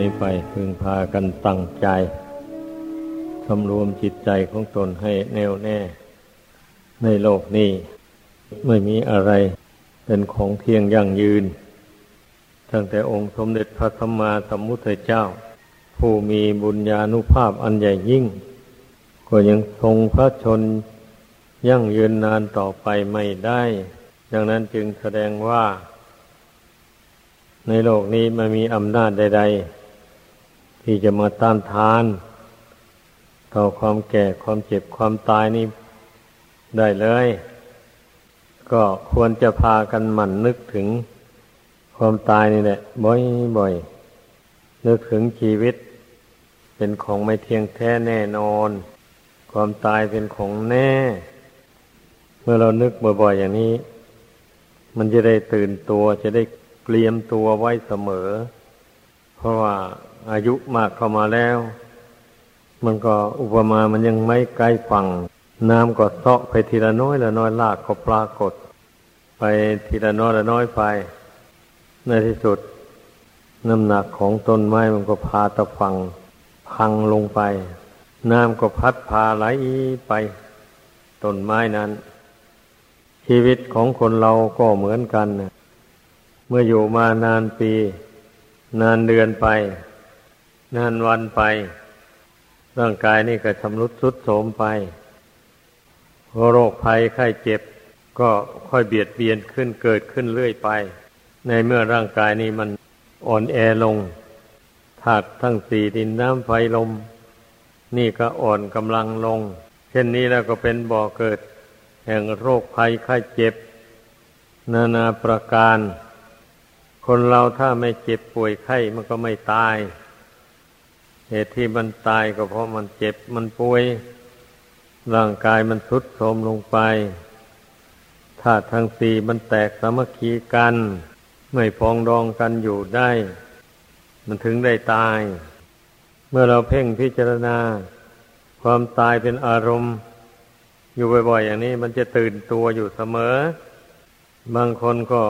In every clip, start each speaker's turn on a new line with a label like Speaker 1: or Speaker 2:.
Speaker 1: นี้ไปพึงพากันตั้งใจสำรวมจิตใจของตนให้แน่วแน่ ในโลกนี้ไม่มีอะไรเป็นของเที่ยงยั่งยืน ตั้งแต่องค์สมเด็จพระสัมมาสัมพุทธเจ้า ผู้มีบุญญาณุภาพอันใหญ่ยิ่ง ก็ยังทรงพระชนยั่งยืนนานต่อไปไม่ได้ ดังนั้นจึงแสดงว่า ในโลกนี้ไมันมีอำนาจใด ๆ ที่จะมาต้านทาน ต่อความแก่ความเจ็บความตายนี้ได้เลย ก็ควรจะพากันหมั่นนึกถึงความตายนี่แหละ บ่อยๆนึกถึงชีวิต เป็นของไม่เที่ยงแท้แน่นอน ความตายเป็นของแน่ เมื่อเรานึกบ่อยๆอย่างนี้ มันจะได้ตื่นตัวจะได้เตรียมตัวไว้เสมอ เพราะว่า อายุมากเข้ามาแล้ว มันก็อุปมามันยังไม่ใกล้ฝั่ง น้ำก็เซาะไปทีละน้อยละน้อยลากก็ปรากฏ ไปทีละน้อยละน้อยไปในที่สุด น้ำหนักของต้นไม้มันก็พาตะฟังพังลงไป น้ำก็พัดพาไหลไปต้นไม้นั้น ชีวิตของคนเราก็เหมือนกันนะเมื่ออยู่มานานปี นานเดือนไป นานวันไป ร่างกายนี่ก็ชำรุดทรุดโทรมไปโรคภัยไข้เจ็บ ก็ค่อยเบียดเบียนขึ้นเกิดขึ้นเรื่อยไป ในเมื่อร่างกายนี้มันอ่อนแอลงธาตุทั้งสี่ดินน้ำไฟลม นี่ก็อ่อนกำลังลง เช่นนี้แล้วก็เป็นบ่อเกิด แห่งโรคภัยไข้เจ็บ นานาประการ คนเราถ้าไม่เจ็บป่วยไข้มันก็ไม่ตาย เหตุที่มันตายก็เพราะมันเจ็บมันป่วย ร่างกายมันทุดโทรมลงไปธาตุทั้งสี่มันแตกสามัคคีกัน ไม่พองดองกันอยู่ได้ มันถึงได้ตาย เมื่อเราเพ่งพิจารณา ความตายเป็นอารมณ์ อยู่บ่อยๆอย่างนี้ มันจะตื่นตัวอยู่เสมอ บางคนก็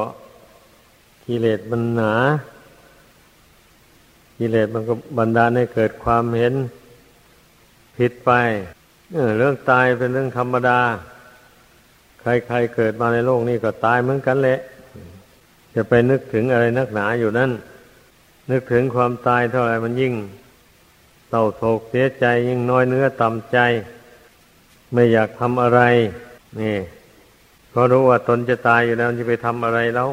Speaker 1: กิเลสมันหนา กิเลสมันก็บันดาลให้เกิดความเห็นผิดไปเเรื่องตายเป็นเรื่องธรรมดา ใครๆเกิดมาในโลกนี้ก็ตายเหมือนกันแหละ จะไปนึกถึงอะไรนักหนาอยู่นั่น นึกถึงความตายเท่าไรมันยิ่งเศร้าโศกเสียใจยิ่งน้อยเนื้อต่ำใจ ไม่อยากทำอะไร นี่เพราะรู้ว่าตนจะตายอยู่แล้วจะไปทำอะไรแล้ว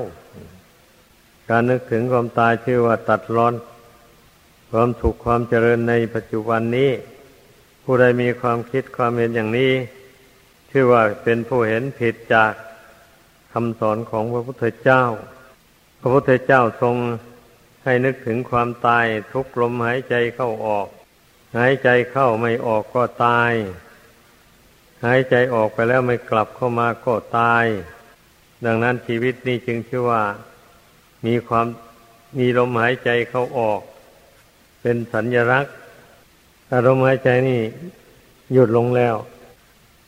Speaker 1: การนึกถึงความตายชื่อว่าตัดรอน ความถูกความเจริญในปัจจุบันนี้ ผู้ใดมีความคิดความเห็นอย่างนี้ ชื่อว่าเป็นผู้เห็นผิดจากคำสอนของพระพุทธเจ้า พระพุทธเจ้าทรงให้นึกถึงความตายทุกลมหายใจเข้าออก หายใจเข้าไม่ออกก็ตาย หายใจออกไปแล้วไม่กลับเข้ามาก็ตาย ดังนั้นชีวิตนี้จึงชื่อว่ามีความมีลมหายใจเข้าออก เป็นสัญญลักษณ์ถ้าลมหายใจนี่ หยุดลงแล้ว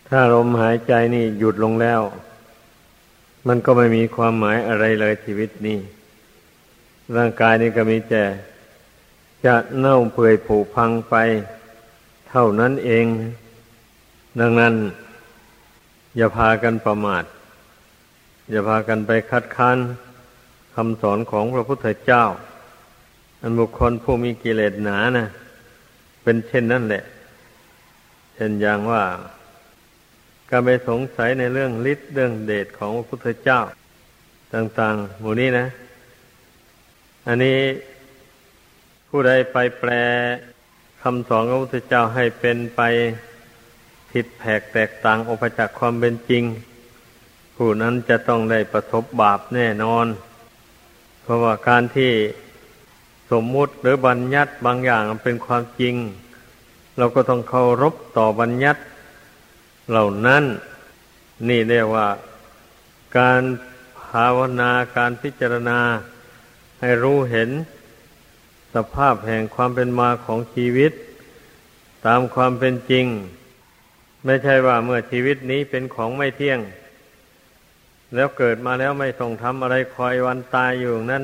Speaker 1: ถ้าลมหายใจนี่หยุดลงแล้ว มันก็ไม่มีความหมายอะไรเลยชีวิตนี้ร่างกายนี่ก็มีแต่จะเน่าเปื่อยผุพังไป เท่านั้นเอง ดังนั้น อย่าพากันประมาท อย่าพากันไปคัดค้านคำสอนของพระพุทธเจ้า อันบุคคลผู้มีกิเลสหนานะเป็นเช่นนั่นแหละ เช่นอย่างว่าการไปสงสัยในเรื่องฤทธิ์เรื่องเดชของพระพุทธเจ้า ต่างๆ หมู่นี้นะ อันนี้ผู้ใดไปแปลคำสอนของพระพุทธเจ้าให้เป็นไปผิดแผกแตกต่างออกจากความเป็นจริง ผู้นั้นจะต้องได้ประสบบาปแน่นอน เพราะว่าการที่ สมมุติหรือบัญญัติบางอย่างเป็นความจริง เราก็ต้องเคารพต่อบัญญัติ เหล่านั้น นี่เรียกว่าการภาวนาการพิจารณาให้รู้เห็น สภาพแห่งความเป็นมาของชีวิต ตามความเป็นจริง ไม่ใช่ว่าเมื่อชีวิตนี้เป็นของไม่เที่ยง แล้วเกิดมาแล้วไม่ต้องทำอะไรคอยวันตายอยู่นั้น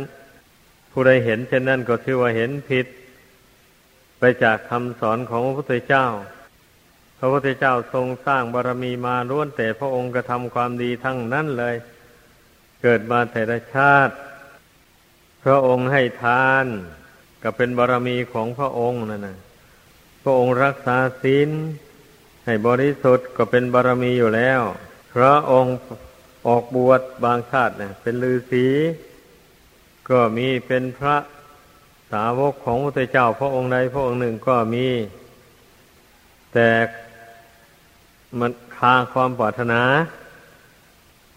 Speaker 1: ผู้ใดเห็นเช่นนั้นก็ชื่อว่าเห็นผิด ไปจากคำสอนของพระพุทธเจ้า พระพุทธเจ้าทรงสร้างบารมีมาล้วนแต่พระองค์กระทำความดีทั้งนั้นเลย เกิดมาแต่ละชาติ พระองค์ให้ทานก็เป็นบารมีของพระองค์นั่นนะพระองค์รักษาศีลให้บริสุทธิ์ก็เป็นบารมีอยู่แล้ว พระองค์ออกบวชบางชาติเนี่ยเป็นฤาษี ก็มีเป็นพระสาวกของพระเจ้าพระองค์ใดพระองค์หนึ่งก็มี แต่มันคาความปรารถนา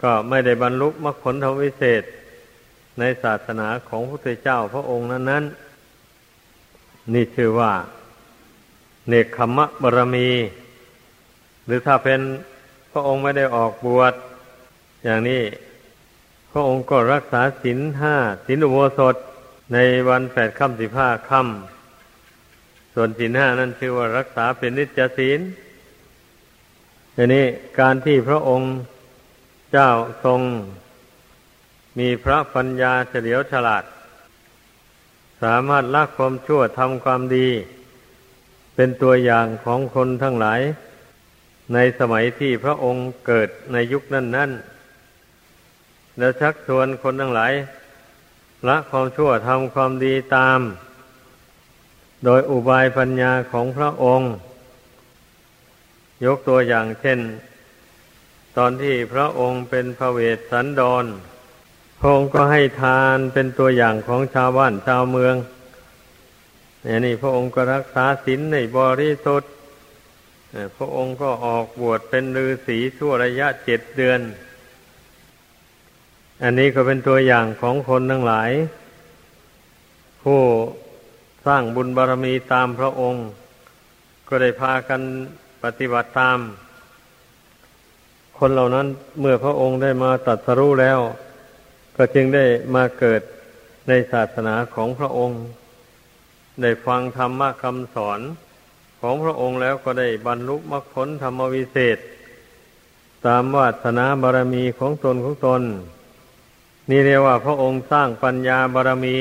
Speaker 1: ก็ไม่ได้บรรลุมรรคผลธรรมวิเศษ ในศาสนาของพระเจ้าพระองค์นั้นนั้นนี่ชื่อว่า เนคขมะบารมี หรือถ้าเป็นพระองค์ไม่ได้ออกบวชอย่างนี้ พระองค์ก็รักษาศีลห้าศีลอุโบสถในวันแปดค่ำสิบห้าค่ำส่วนศีลห้านั้นชื่อว่ารักษาเป็นนิจศีลทีนี้การที่พระองค์เจ้าทรง มีพระปัญญาเฉลียวฉลาด สามารถละความชั่วทำความดี เป็นตัวอย่างของคนทั้งหลาย ในสมัยที่พระองค์เกิดในยุคนั้นนั้น แล้วชักชวนคนทั้งหลายละความชั่วทำความดีตาม โดยอุบายปัญญาของพระองค์ ยกตัวอย่างเช่น ตอนที่พระองค์เป็นพระเวสสันดรพระองค์ก็ให้ทานเป็นตัวอย่างของชาวบ้านชาวเมืองเนี่ยนี่พระองค์ก็รักษาศีลในบริสุทธิ์พระองค์ก็ออกบวชเป็นฤาษีชั่วระยะเจ็ดเดือน อันนี้ก็เป็นตัวอย่างของคนทั้งหลาย ผู้สร้างบุญบารรมีตามพระองค์ ก็ได้พากันปฏิบัติตาม คนเหล่านั้นเมื่อพระองค์ได้มาตัดสรู้แล้ว ก็จึงได้มาเกิดในศาสนาของพระองค์ ได้ฟังธรรมะคำสอนของพระองค์แล้วก็ได้บรรลุมรรคผลธรรมวิเศษ ตามวาสนาบารมีของตนของตนนี่ นี่เรียกว่า พระองค์สร้างปัญญาบารมี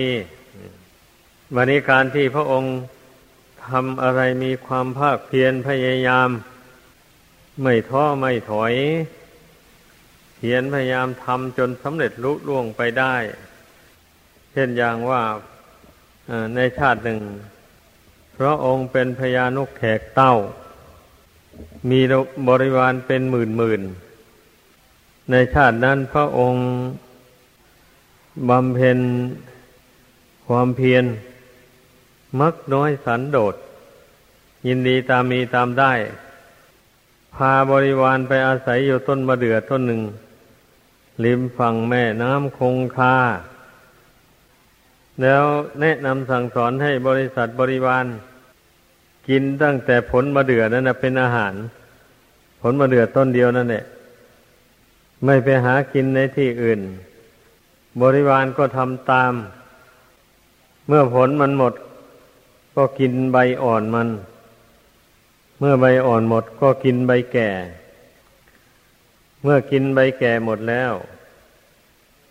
Speaker 1: วันนี้การที่พระองค์ทำอะไรมีความภาคเพียรพยายาม ไม่ท้อไม่ถอย เพียรพยายามทำจนสำเร็จลุล่วงไปได้ เช่นอย่างว่าในชาติหนึ่ง พระองค์เป็นพญานุกแขกเต้า มีบริวารเป็นหมื่นหมื่นในชาตินั้นพระองค์ บำเพ็ญความเพียรมักน้อยสันโดษ ยินดีตามมีตามได้ พาบริวารไปอาศัยอยู่ต้นมะเดื่อต้นหนึ่ง ริมฝั่งแม่น้ำคงคา แล้วแนะนำสั่งสอนให้บริษัทบริวาร กินตั้งแต่ผลมะเดื่อนั่นเป็นอาหาร ผลมะเดื่อต้นเดียวนั่นแหละไม่ไปหากินในที่อื่น บริวารก็ทำตาม เมื่อผลมันหมด ก็กินใบอ่อนมัน เมื่อใบอ่อนหมดก็กินใบแก่ เมื่อกินใบแก่หมดแล้ว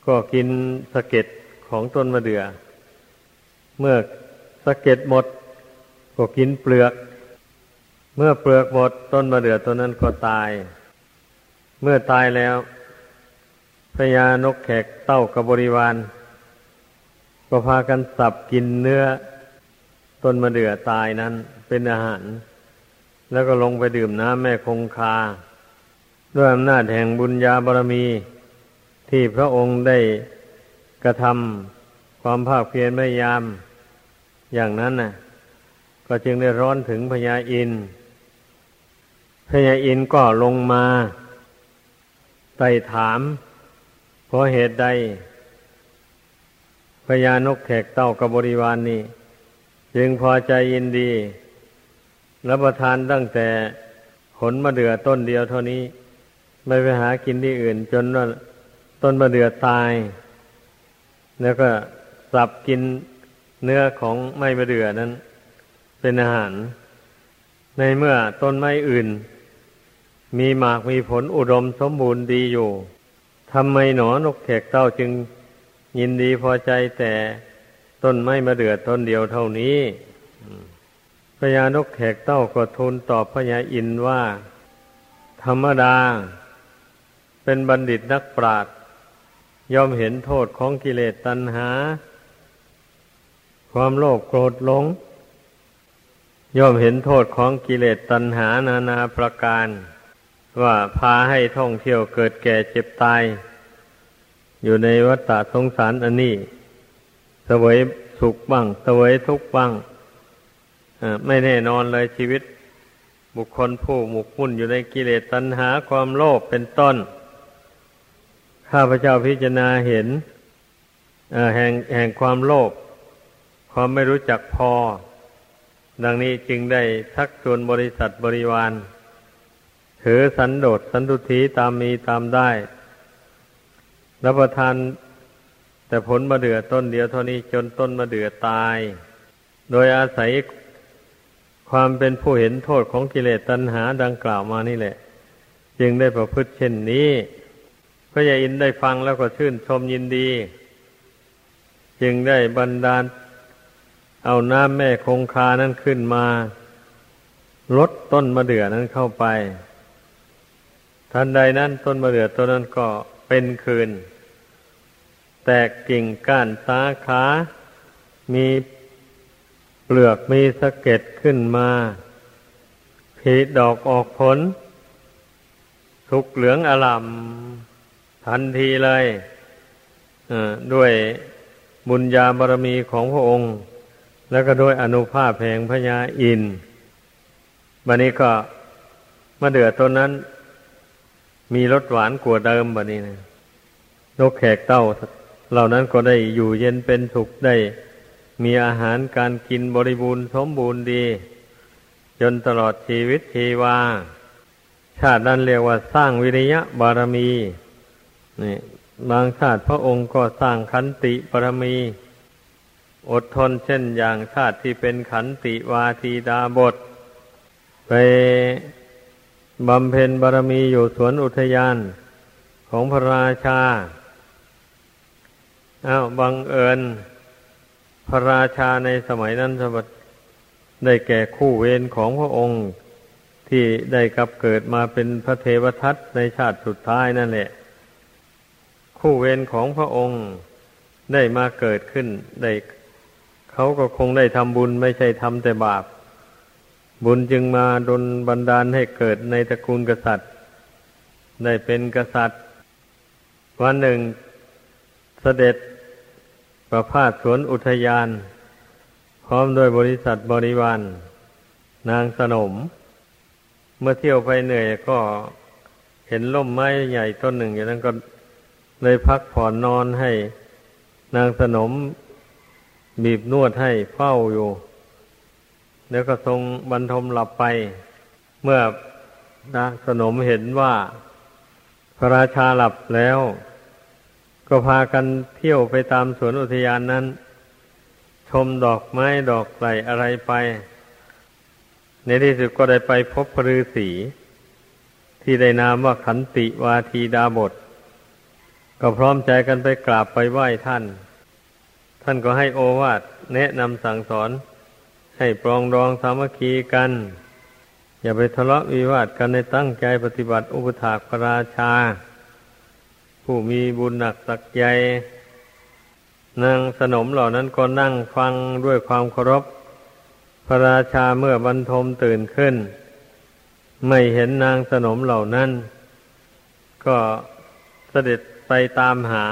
Speaker 1: ก็กินสะเก็ดของต้นมะเดือ่อ เมื่อสะเก็ดหมด ก็กินเปลือก เมื่อเปลือกหมดต้นมะเดื่อต้นนั้นก็ตาย เมื่อตายแล้ว พญานกแขกเต้ากับบริวาร ก็พากันสับกินเนื้อต้นมะเดื่อตายนั้นเป็นอาหาร แล้วก็ลงไปดื่มน้ำแม่คงคา ด้วยอำนาจแห่งบุญญาบารมี ที่พระองค์ได้กระทำความภาคเพียรพยายาม อย่างนั้นน่ะ ก็จึงได้ร้อนถึงพญาอินพญาอินก็ลงมาไต่ถาม ราะเหตุใดพญานกแขกเต้ากับบริวารนนี้ จึงพอใจยินดี รับประทานตั้งแต่ผลมะเดื่อต้นเดียวเท่านี้ ไม่ไปหากินที่อื่น จนว่าต้นมะเดื่อตาย แล้วก็สับกินเนื้อของไม้มะเดื่อนั้น เป็นอาหาร ในเมื่อต้นไม้อื่น มีหมากมีผลอุดมสมบูรณ์ดีอยู่ ทำไมหนอนกแขกเต้าจึงยินดีพอใจแต่ต้นไม้มาเดือดต้นเดียวเท่านี้พญานกแขกเต้าก็ทูลตอบพญาอินว่า ธรรมดา เป็นบัณฑิตนักปราชญ์ยอมเห็นโทษของกิเลสตัณหา ความโลภโกรธหลงย่อมเห็นโทษของกิเลสตัณหานานาประการ ว่าพาให้ท่องเที่ยวเกิดแก่เจ็บตาย อยู่ในวัฏสงสารอันนี้สวยสุขบ้างสวยทุกข์บ้างไม่แน่นอนเลยชีวิต บุคคลผู้หมกมุ่นอยู่ในกิเลสตัณหาความโลภเป็นต้น ข้าพเจ้าพิจารณาเห็นแห่งแห่งความโลภความไม่รู้จักพอ ดังนี้จึงได้ทักชวนบริษัทบริวาร ถือสันโดษสันตุถีตามมีตามได้ รับประทานแต่ผลมะเดื่อต้นเดียวเท่านี้จนต้นมะเดื่อตาย โดยอาศัยความเป็นผู้เห็นโทษของกิเลสตัณหาดังกล่าวมานี่แหละ จึงได้ประพฤติเช่นนี้พระยาอินได้ฟังแล้วก็ชื่นชมยินดี จึงได้บันดาล เอาน้ำแม่คงคานั้นขึ้นมาลดต้นมะเดื่อนั้นเข้าไป ทันใดนั้นต้นมะเดื่อต้นนั้นก็เป็นคืน แตกกิ่งก้านสาขา มีเปลือกมีสะเก็ดขึ้นมาผีดอกออกผลทุกเหลืองอลามทันทีเลยด้วยบุญญาบารมีของพระองค์ แล้วก็ด้วยอนุภาพแห่งพญาอินบันนี้ก็มาเดือตัวนั้น มีรสหวานกว่าเดิมแบันนี้นะนกแขกเต้า เหล่านั้นก็ได้อยู่เย็นเป็นสุขได้ มีอาหารการกินบริบูรณ์สมบูรณ์ดี จนตลอดชีวิตชีวา ชาตินั้นเรียกว่าสร้างวิริยะบารมีนี่บางชาติพระองค์ก็สร้างขันติบารมี อดทนเช่นอย่างชาติที่เป็นขันติวาทีดาบท ไป บำเพ็ญบารมีอยู่สวนอุทยานของพระราชาอ้าวบังเอิญ พระราชาในสมัยนั้นสมบัติได้แก่คู่เวรของพระองค์ที่ได้กลับเกิดมาเป็นพระเทวทัตในชาติสุดท้ายนั่นแหละ คู่เวรของพระองค์ได้มาเกิดขึ้นได้เขาก็คงได้ทำบุญไม่ใช่ทำแต่บาป บุญจึงมาดลบันดาลให้เกิดในตระกูลกษัตริย์ ได้เป็นกษัตริย์ วันหนึ่งเสด็จประพาสสวนอุทยาน พร้อมด้วยบริษัทบริวารนางสนม เมื่อเที่ยวไปเหนื่อยก็เห็นล่มไม้ใหญ่ต้นหนึ่งอย่างนั้นก็เลยพักผ่อนนอนให้ นางสนมบีบนวดให้เฝ้าอยู่ แล้วก็ทรงบรรทมหลับไป เมื่อนางสนมเห็นว่า พระราชาหลับแล้ว ก็พากันเที่ยวไปตามสวนอุทยานนั้น ชมดอกไม้ดอกไส่อะไรไป ในที่สุดก็ได้ไปพบพระฤษีที่ได้นามว่าขันติวาทีดาบท ก็พร้อมใจกันไปกราบไปไหว้ท่าน ท่านก็ให้โอวาทแนะนำสั่งสอน ให้ปรองดองสามัคคีกัน อย่าไปทะเลาะวิวาทกันในตั้งใจปฏิบัติอุปถากพระราชา ผู้มีบุญหนักสักใหญ่นางสนมเหล่านั้นก็นั่งฟังด้วยความเคารพ พระราชาเมื่อบรรทมตื่นขึ้น ไม่เห็นนางสนมเหล่านั้น ก็เสด็จไปตามหา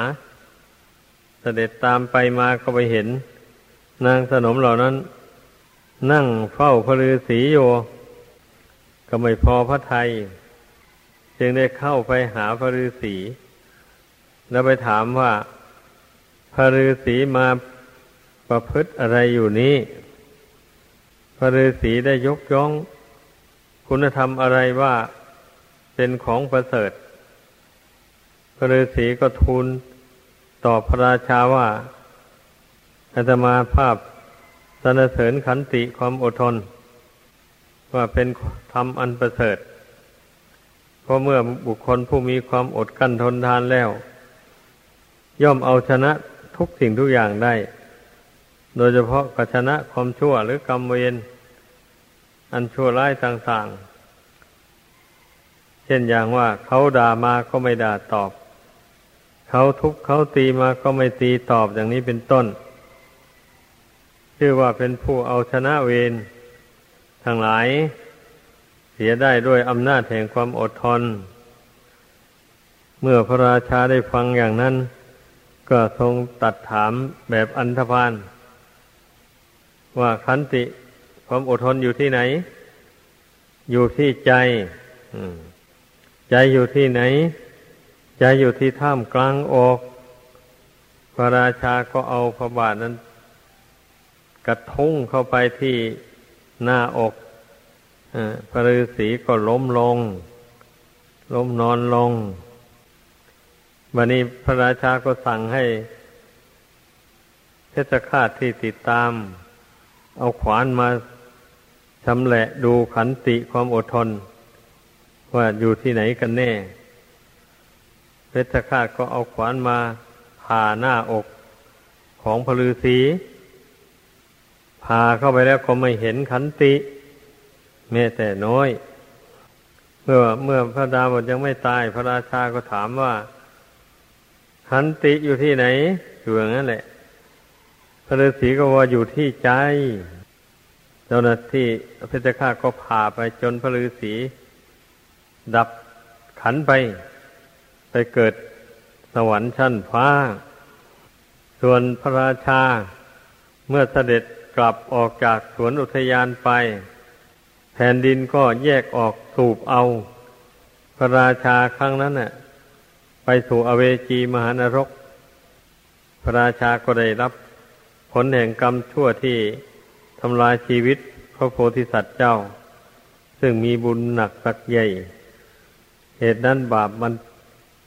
Speaker 1: เสด็จตามไปมาก็ไปเห็น นางสนมเหล่านั้น นั่งเฝ้าพระฤาษีอยู่ ก็ไม่พอพระไทย จึงได้เข้าไปหาพระฤาษี แล้วไปถามว่า พระฤาษีมาประพฤติอะไรอยู่นี้ พระฤาษีได้ยกย่อง คุณธรรมอะไรว่าเป็นของประเสริฐ พระฤาษีก็ทูลตอบพระราชาว่าอาตมาภาพ สนเสริญขันติความอดทน ว่าเป็นธรรมอันประเสริฐเพราะเมื่อบุคคลผู้มีความอดกั้นทนทานแล้ว ย่อมเอาชนะทุกสิ่งทุกอย่างได้ โดยเฉพาะกัชนะความชั่วหรือกรรมเวรอันชั่วร้ายต่างๆ เช่นอย่างว่าเขาด่ามาก็ไม่ด่าตอบ เขาทุบเขาตีมาก็ไม่ตีตอบอย่างนี้เป็นต้น ชื่อว่าเป็นผู้เอาชนะเวรทั้งหลาย เสียได้ด้วยอำนาจแห่งความอดทน เมื่อพระราชาได้ฟังอย่างนั้น ก็ทรงตัดถามแบบอันธพาลว่าขันติความอดทนอยู่ที่ไหน อยู่ที่ใจใจอยู่ที่ไหน ใจอยู่ที่ท่ามกลางอก พระราชาก็เอาพระบาทนั้น กระทุ้งเข้าไปที่หน้าอกพระฤาษีก็ล้มลง ล้มนอนลงวันนี้พระราชาก็สั่งให้เพชฌฆาตที่ติดตาม เอาขวานมาชำแหละดูขันติความอดทน ว่าอยู่ที่ไหนกันแน่ เพชฌฆาตก็เอาขวานมาผ่าหน้าอกของพระฤาษี ผ่าเข้าไปแล้วก็ไม่เห็นขันติ แม้แต่น้อย เมื่อเมื่อพระดาบทยังไม่ตาย พระราชาก็ถามว่า ขันติอยู่ที่ไหนอยู่อย่างนั้นแหละ พระฤาษีก็ว่าอยู่ที่ใจ เจ้าหน้าที่พระเจ้าข้าก็พาไปจนพระฤาษีดับขันไป ไปเกิดสวรรค์ชั้นฟ้า ส่วนพระราชาเมื่อเสด็จ กลับออกจากสวนอุทยานไป แผ่นดินก็แยกออกสูบเอา พระราชาครั้งนั้นน่ะ ไปสู่อเวจีมหานรก พระราชาก็ได้รับผลแห่งกรรมชั่วที่ทำลายชีวิตพระโพธิสัตว์เจ้า ซึ่งมีบุญหนักสักใหญ่ เหตุนั้นบาปมัน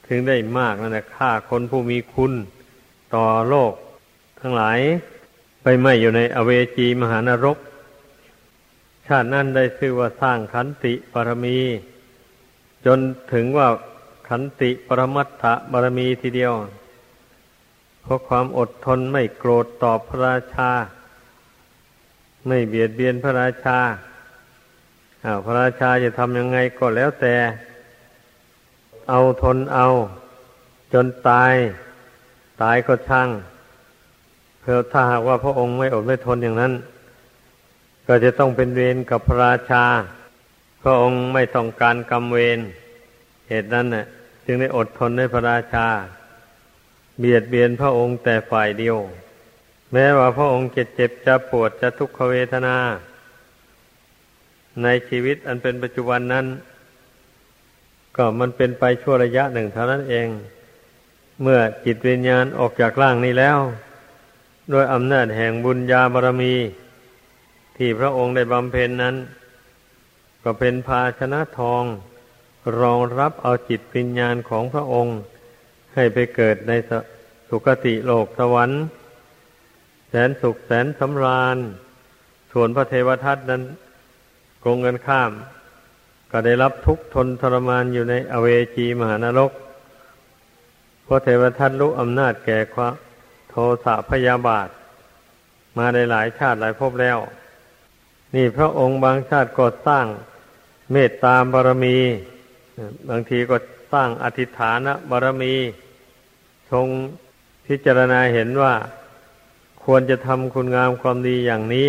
Speaker 1: ถึงได้มากนั่นแหละฆ่าคนผู้มีคุณต่อโลกทั้งหลาย ไปไม่อยู่ในอเวจีมหานรก ชาตินั้นได้ชื่อว่าสร้างขันติปรมี จนถึงว่าขันติปรมัตถบารมีทีเดียว เพราะความอดทนไม่โกรธตอบพระราชา ไม่เบียดเบียนพระราชาอาพระราชาจะทำยังไงก็แล้วแต่ เอาทนเอา จนตาย ตายก็ช่าง คือถ้าหากว่าพระองค์ไม่อดไม่ทนอย่างนั้น ก็จะต้องเป็นเวรกับพระราชา พระองค์ไม่ต้องการกรรมเวรเหตุนั้นน่ะ จึงได้อดทนในพระราชา เบียดเบียนพระองค์แต่ฝ่ายเดียว แม้ว่าพระองค์จะเจ็บจะปวดจะทุกขเวทนา ในชีวิตอันเป็นปัจจุบันนั้น ก็มันเป็นไปชั่วระยะหนึ่งเท่านั้นเอง เมื่อจิตวิญญาณออกจากร่างนี้แล้ว ด้วยอำนาจแห่งบุญญาบารมี ที่พระองค์ได้บำเพ็ญนนั้น ก็เป็นภาชนะทอง รองรับเอาจิตวิญญาณของพระองค์ ให้ไปเกิดในสุคติโลกสวรรค์ แสนสุขแสนสำราญ ส่วนพระเทวทัตนั้นกงกันข้าม ก็ได้รับทุกข์ทนทรมานอยู่ในอเวจีมหานรกพระเทวทัตรู้อำนาจแก่ความ โทสะพยาบาท มาในหลายชาติหลายภพแล้ว นี่พระองค์บางชาติก็สร้างเมตตาบารมี บางทีก็สร้างอธิฐานบารมี ทรงพิจารณาเห็นว่าควรจะทำคุณงามความดีอย่างนี้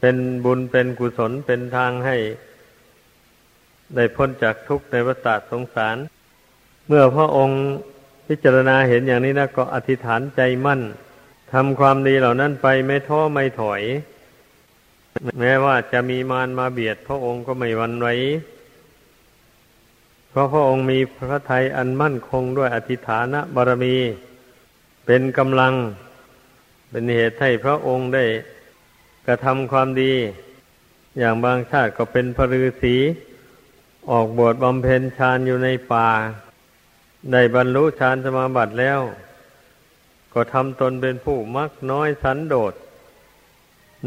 Speaker 1: เป็นบุญเป็นกุศลเป็นทางให้ ได้พ้นจากทุกข์ในวัฏสงสาร เมื่อพระองค์ พิจารณาเห็นอย่างนี้นะก็อธิษฐานใจมั่นทำความดีเหล่านั้นไปไม่ท้อไม่ถอย แม้ว่าจะมีมารมาเบียด พระองค์ก็ไม่วันไหวเพราะพระองค์มีพระทัยอันมั่นคงด้วยอธิฐานะบารมี เป็นกำลัง เป็นเหตุให้พระองค์ได้กระทำความดี อย่างบางชาติก็เป็นพระฤาษีออกบวชบำเพ็ญฌานอยู่ในป่า ได้บรรลุฌานสมาบัติแล้ว ก็ทำตนเป็นผู้มักน้อยสันโดษ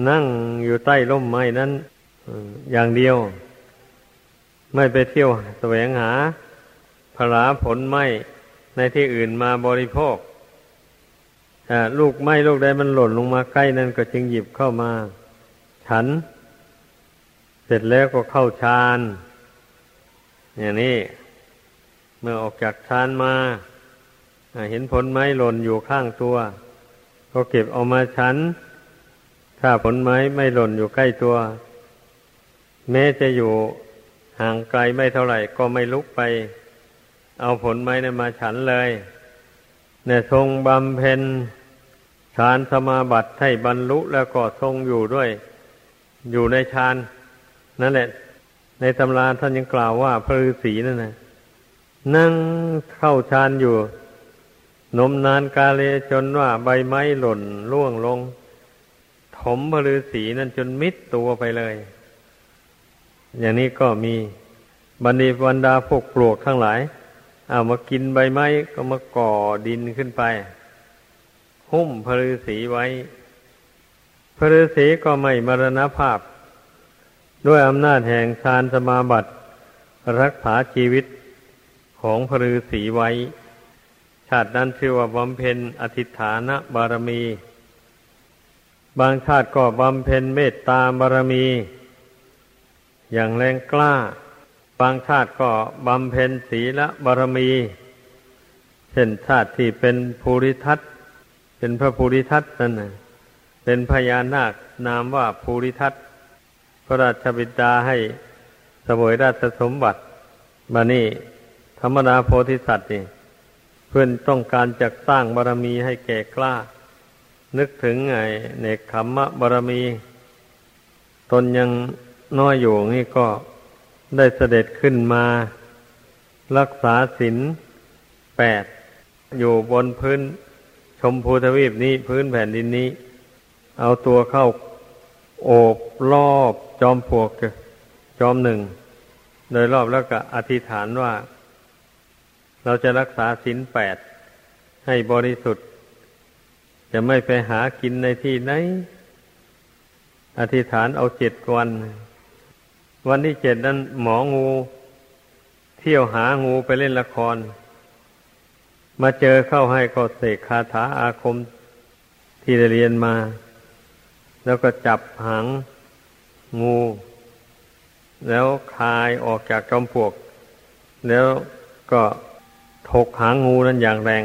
Speaker 1: นั่งอยู่ใต้ร่มไม้นั้นอย่างเดียว ไม่ไปเที่ยวแสวงหาผลาผลไม้ในที่อื่นมาบริโภคลูกไม้ลูกใดมันหล่นลงมาใกล้นั่นก็จึงหยิบเข้ามา ฉัน เสร็จแล้วก็เข้าฌานอย่างนี้ เมื่อออกจากฌานมาเห็นผลไม้หล่นอยู่ข้างตัว ก็เก็บเอามาฉัน ถ้าผลไม้ไม่หล่นอยู่ใกล้ตัว แม้จะอยู่ห่างไกลไม่เท่าไหร่ ก็ไม่ลุกไป เอาผลไม้นั้นมาฉันเลยเนี่ยทรงบำเพ็ญฌานสมาบัติให้บรรลุแล้วก็ทรงอยู่ด้วย อยู่ในฌานนั่นแหละ ในตำราท่านยังกล่าวว่าพระฤาษีนั่นนะ นั่งเข้าฌานอยู่ นมนานกาเลจนว่าใบไม้หล่นล่วงลง ถมพระฤาษีนั่นจนมิดตัวไปเลย อย่างนี้ก็มีบันดีบรรดาพวกปลวกทั้งหลาย เอามากินใบไม้ก็มาก่อดินขึ้นไป หุ้มพระฤาษีไว้พระฤาษีก็ไม่มรณภาพ ด้วยอำนาจแห่งฌานสมาบัติ รักษาชีวิต ของพระฤาษีไว้ ชาตินั้นชื่อว่าบำเพ็ญอธิฐานบารมี บางชาติก็บำเพ็ญเมตตาบารมี อย่างแรงกล้า บางชาติก็บำเพ็ญศีลบารมี เช่นชาติที่เป็นภูริทัตเป็นพระภูริทัตนั่นนะเป็นพญานาคนามว่าภูริทัตพระราชบิดาให้สมวยราชสมบัติมานี่ ธรรมดาโพธิสัตว์นี่เพื่อนต้องการจะสร้างบารมีให้แก่กล้า นึกถึงไงเนกขมมะบารมี ตนยังน้อยอยู่นี่ก็ได้เสด็จขึ้นมา รักษาศีลแปดอยู่บนพื้น ชมพูทวีปนี้พื้นแผ่นดินนี้ เอาตัวเข้าโอบรอบจอมปลวกจอมหนึ่งโดยรอบแล้วก็อธิษฐานว่า เราจะรักษาศีลแปดให้บริสุทธิ์ จะไม่ไปหากินในที่ไหน อธิษฐานเอาเจ็ดวัน วันที่เจ็ดนั้นหมองู เที่ยวหางูไปเล่นละคร มาเจอเข้าให้ก็เสกคาถาอาคมที่ได้เรียนมา แล้วก็จับหางงู แล้วคายออกจากจอมปลวก แล้วก็ ถกหางงูนั้นอย่างแรง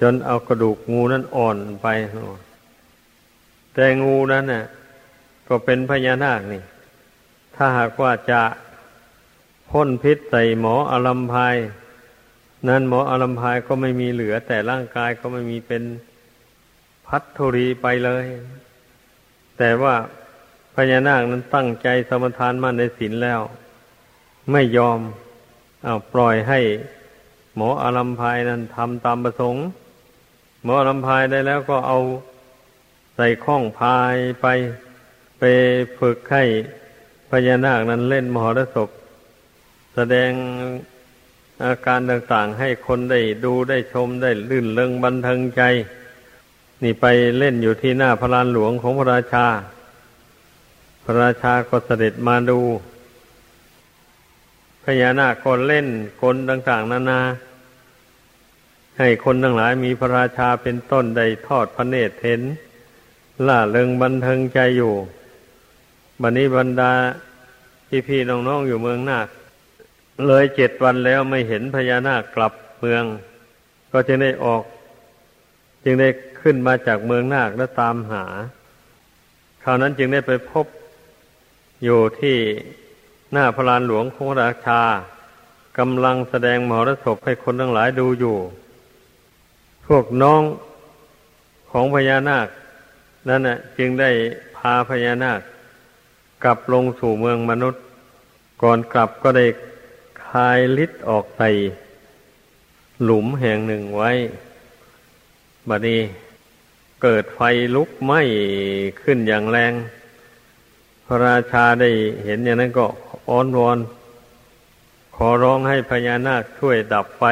Speaker 1: จนเอากระดูกงูนั้นอ่อนไป แต่งูนั้นน่ะ ก็เป็นพญานาคนี่ ถ้าหากว่าจะพ่นพิษใส่หมออลัมพายนั้นหมออลัมพายก็ไม่มีเหลือ แต่ร่างกายก็ไม่มีเป็นพัทธุรีไปเลย แต่ว่าพญานาคนั้นตั้งใจสมทานมั่นในศีลแล้ว ไม่ยอม เอาปล่อยให้หมออารัมพายนั้นทำตามประสงค์ หมออารัมพายได้แล้วก็เอาใส่ข้องพายไปไปฝึกให้พญานาคนั้นเล่นมหรสพ แสดงอาการต่างๆ ให้คนได้ดูได้ชมได้ลื่นเริงบันเทิงใจ นี่ไปเล่นอยู่ที่หน้าพระลานหลวงของพระราชา พระราชาก็เสด็จมาดู พญานาคก็เล่นคนต่างๆ นานา ให้คนทั้งหลายมีพระราชาเป็นต้นได้ทอดพระเนตรเห็น ล่าเริงบันเทิงใจอยู่บันนี้บรรดาพี่พี่น้องๆอยู่เมืองนาค เลยเจ็ดวันแล้วไม่เห็นพญานาคกลับเมือง ก็จึงได้ออก จึงได้ขึ้นมาจากเมืองนาคแล้วตามหาคราวนั้นจึงได้ไปพบอยู่ที่ หน้าพระลานหลวงของราชากำลังแสดงมหรสพให้คนทั้งหลายดูอยู่ พวกน้องของพญานาค นั่นน่ะจึงได้พาพญานาค กลับลงสู่เมืองมนุษย์ ก่อนกลับก็ได้คายลิดออกใส่หลุมแห่งหนึ่งไว้บัดนี้เกิดไฟลุกไหม้ขึ้นอย่างแรง ระราชาได้เห็นอย่างนั้นก็อ้อนวอน ขอร้องให้พญานาคช่วยดับไฟ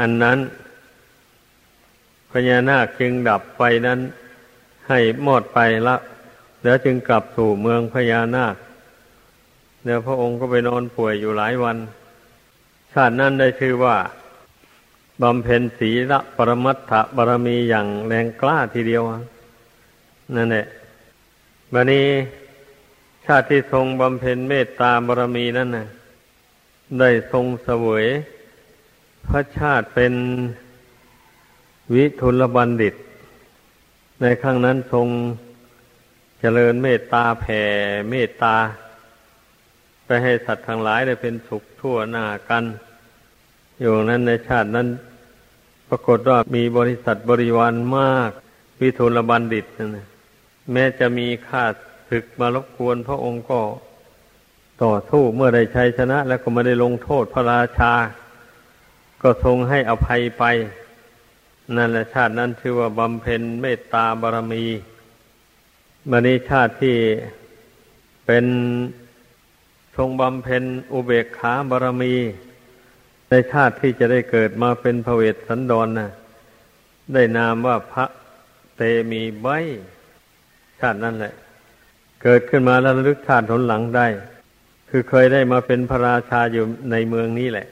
Speaker 1: อันนั้น พญานาคจึงดับไฟนั้น ให้หมดไปละ แล้วจึงกลับสู่เมืองพญานาคเดี๋ยวพระองค์ก็ไปนอนป่วยอยู่หลายวัน ชาตินั้นได้ชื่อว่าบำเพ็ญศีลปรมัตถบารมีอย่างแรงกล้าทีเดียว นั่นแหละบันนี้าติที่ทรงบำเพ็ญเมตตาบารมีนั่นนะได้ทรงเสวย พระชาติเป็นวิทุลบัณฑิต ในครั้งนั้นทรงเจริญเมตตาแผ่เมตตา ไปให้สัตว์ทั้งหลายได้เป็นสุขทั่วหน้ากัน อยู่นั้นในชาตินั้น ปรากฏว่ามีบริษัทบริวารมาก วิทุลบัณฑิตนะแม้จะมีข้า ศึกมารบกวนพระองค์ก็ต่อสู้เมื่อได้ชัยชนะ แล้วก็ไม่ได้ลงโทษพระราชา ก็ทรงให้อภัยไป นั่นแหละชาตินั้นชื่อว่าบำเพ็ญเมตตาบารมีมณีชาติที่เป็นทรงบำเพ็ญอุเบกขาบารมี ในชาติที่จะได้เกิดมาเป็นพระเวสสันดรนนะได้นามว่าพระเตมีใบชาตินั่นแหละ เกิดขึ้นมาแล้วลึกชาติหนหลังได้ คือเคยได้มาเป็นพระราชาอยู่ในเมืองนี้แหละ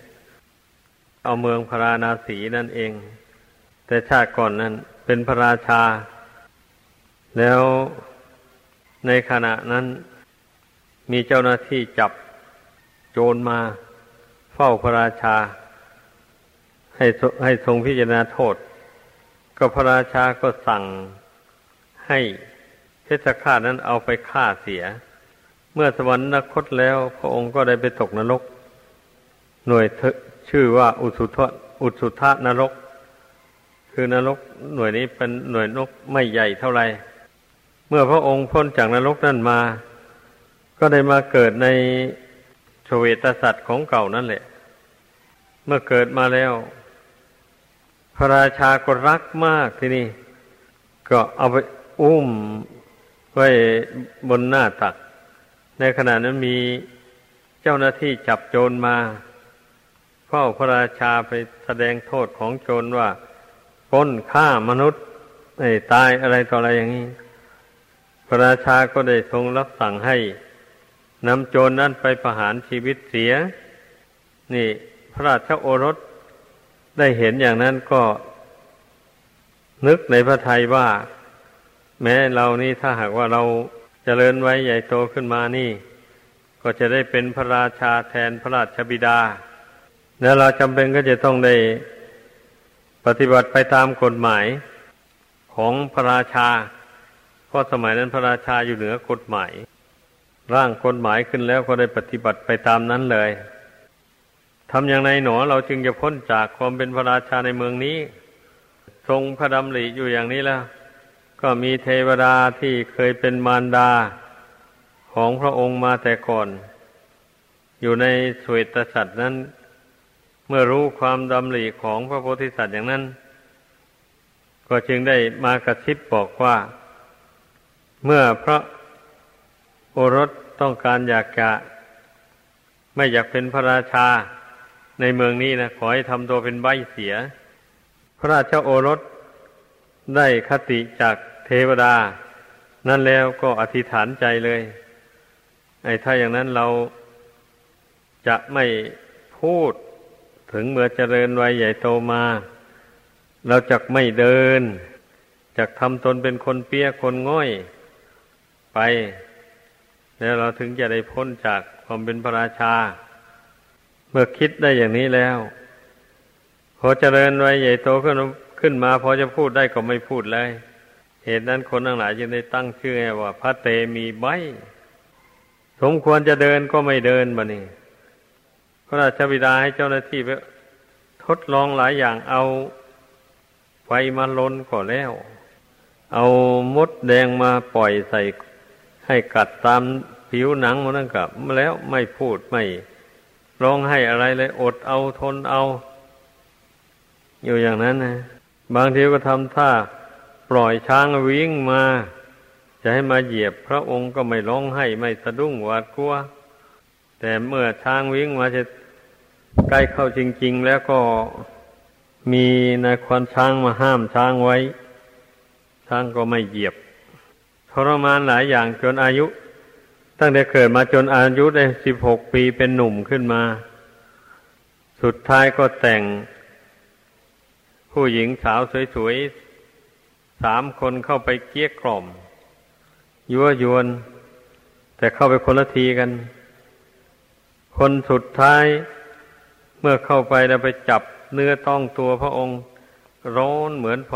Speaker 1: เอาเมืองพระราณาสีนั่นเอง แต่ชาติก่อนนั้น เป็นพระราชา แล้วในขณะนั้นมีเจ้าหน้าที่จับโจรมาเฝ้าพระราชา ให้ให้ทรงพิจารณาโทษ ก็พระราชาก็สั่งให้ เพชฌฆาตนั้นเอาไปฆ่าเสีย เมื่อสวรรคตแล้ว พระองค์ก็ได้ไปตกนรก หน่วยชื่อว่าอุสุทอุสุทนรก คือนรกหน่วยนี้เป็นหน่วยนกไม่ใหญ่เท่าไหร่เมื่อพระองค์พ้นจากนรกนั่นมา ก็ได้มาเกิดในชเวตสัตว์ของเก่านั่นแหละ เมื่อเกิดมาแล้ว พระราชาก็รักมากที่นี่ ก็เอาไปอุ้ม ไว้บนหน้าตัก ในขณะนั้นมีเจ้าหน้าที่จับโจรมาเฝ้าพระราชาไปแสดงโทษของโจรว่าป้นฆ่ามนุษย์ไอ้ตายอะไรต่ออะไรอย่างนี้ พระราชาก็ได้ทรงรับสั่งให้นำโจรนั้นไปประหารชีวิตเสีย นี่ พระราชโอรสได้เห็นอย่างนั้นก็ นึกในพระทัยว่า แม้เรานี่ถ้าหากว่าเราจเจริญไว้ใหญ่โตขึ้นมานี่ ก็จะได้เป็นพระราชาแทนพระราชบิดา แล้วเราจำเป็นก็จะต้องได้ปฏิบัติไปตามกฎหมายของพระราชา เพราะสมัยนั้นพระราชาอยู่เหนือกฎหมาย ร่างกฎหมายขึ้นแล้วก็ได้ปฏิบัติไปตามนั้นเลยทำอย่างไรหนอเราจึงจะพ้นจากความเป็นพระราชาในเมืองนี้ ทรงพระดำริอยู่อย่างนี้แล้ว ก็มีเทวดาที่เคยเป็นมารดาของพระองค์มาแต่ก่อน อยู่ในสวยตสัตว์นั้น เมื่อรู้ความดำริของพระโพธิสัตว์อย่างนั้น ก็จึงได้มากระซิบบอกว่า เมื่อพระโอรสต้องการอยากจะไม่อยากเป็นพระราชาในเมืองนี้นะขอให้ทำตัวเป็นใบเสีย พระราชโอรสได้คติจาก เทวดา นั่นแล้วก็อธิษฐานใจเลย ไอ้ถ้าอย่างนั้นเราจะไม่พูดถึงเมื่อเจริญวัยใหญ่โตมา เราจะไม่เดินจะทำตนเป็นคนเปี้ยคนง่อยไป แล้วเราถึงจะได้พ้นจากความเป็นพระราชา เมื่อคิดได้อย่างนี้แล้ว พอเจริญวัยใหญ่โตขึ้นขึ้นมา พอจะพูดได้ก็ไม่พูดเลย เหตุนั้นคนทั้งหลายจึงได้ตั้งชื่อว่า พระเตมีใบ สมควรจะเดินก็ไม่เดินบะนี่พระราชบิดาให้เจ้าหน้าที่ไปทดลองหลายอย่างเอาไฟมาลนก่อนแล้ว เอามดแดงมาปล่อยใส่ให้กัดตามผิวหนังมันนั่นกับแล้วไม่พูดไม่ร้องให้อะไรเลยอดเอาทนเอา อยู่อย่างนั้นนะบางทีก็ทำท่า ปล่อยช้างวิ่งมา จะให้มาเหยียบพระองค์ก็ไม่ร้องให้ไม่สะดุ้งหวาดกลัว แต่เมื่อช้างวิ่งมาจะใกล้เข้าจริง ๆ แล้วก็มีนายควานช้างมาห้ามช้างไว้ ช้างก็ไม่เหยียบทรมานหลายอย่างจนอายุ ตั้งแต่เกิดมาจนอายุได้สิบหกปีเป็นหนุ่มขึ้นมา สุดท้ายก็แต่ง ผู้หญิงสาวสวยๆ สามคนเข้าไปเกี้ยกล่อม ยั่วยวน แต่เข้าไปคนละทีกัน คนสุดท้ายเมื่อเข้าไปแล้วไปจับเนื้อต้องตัวพระองค์ร้อนเหมือนไฟ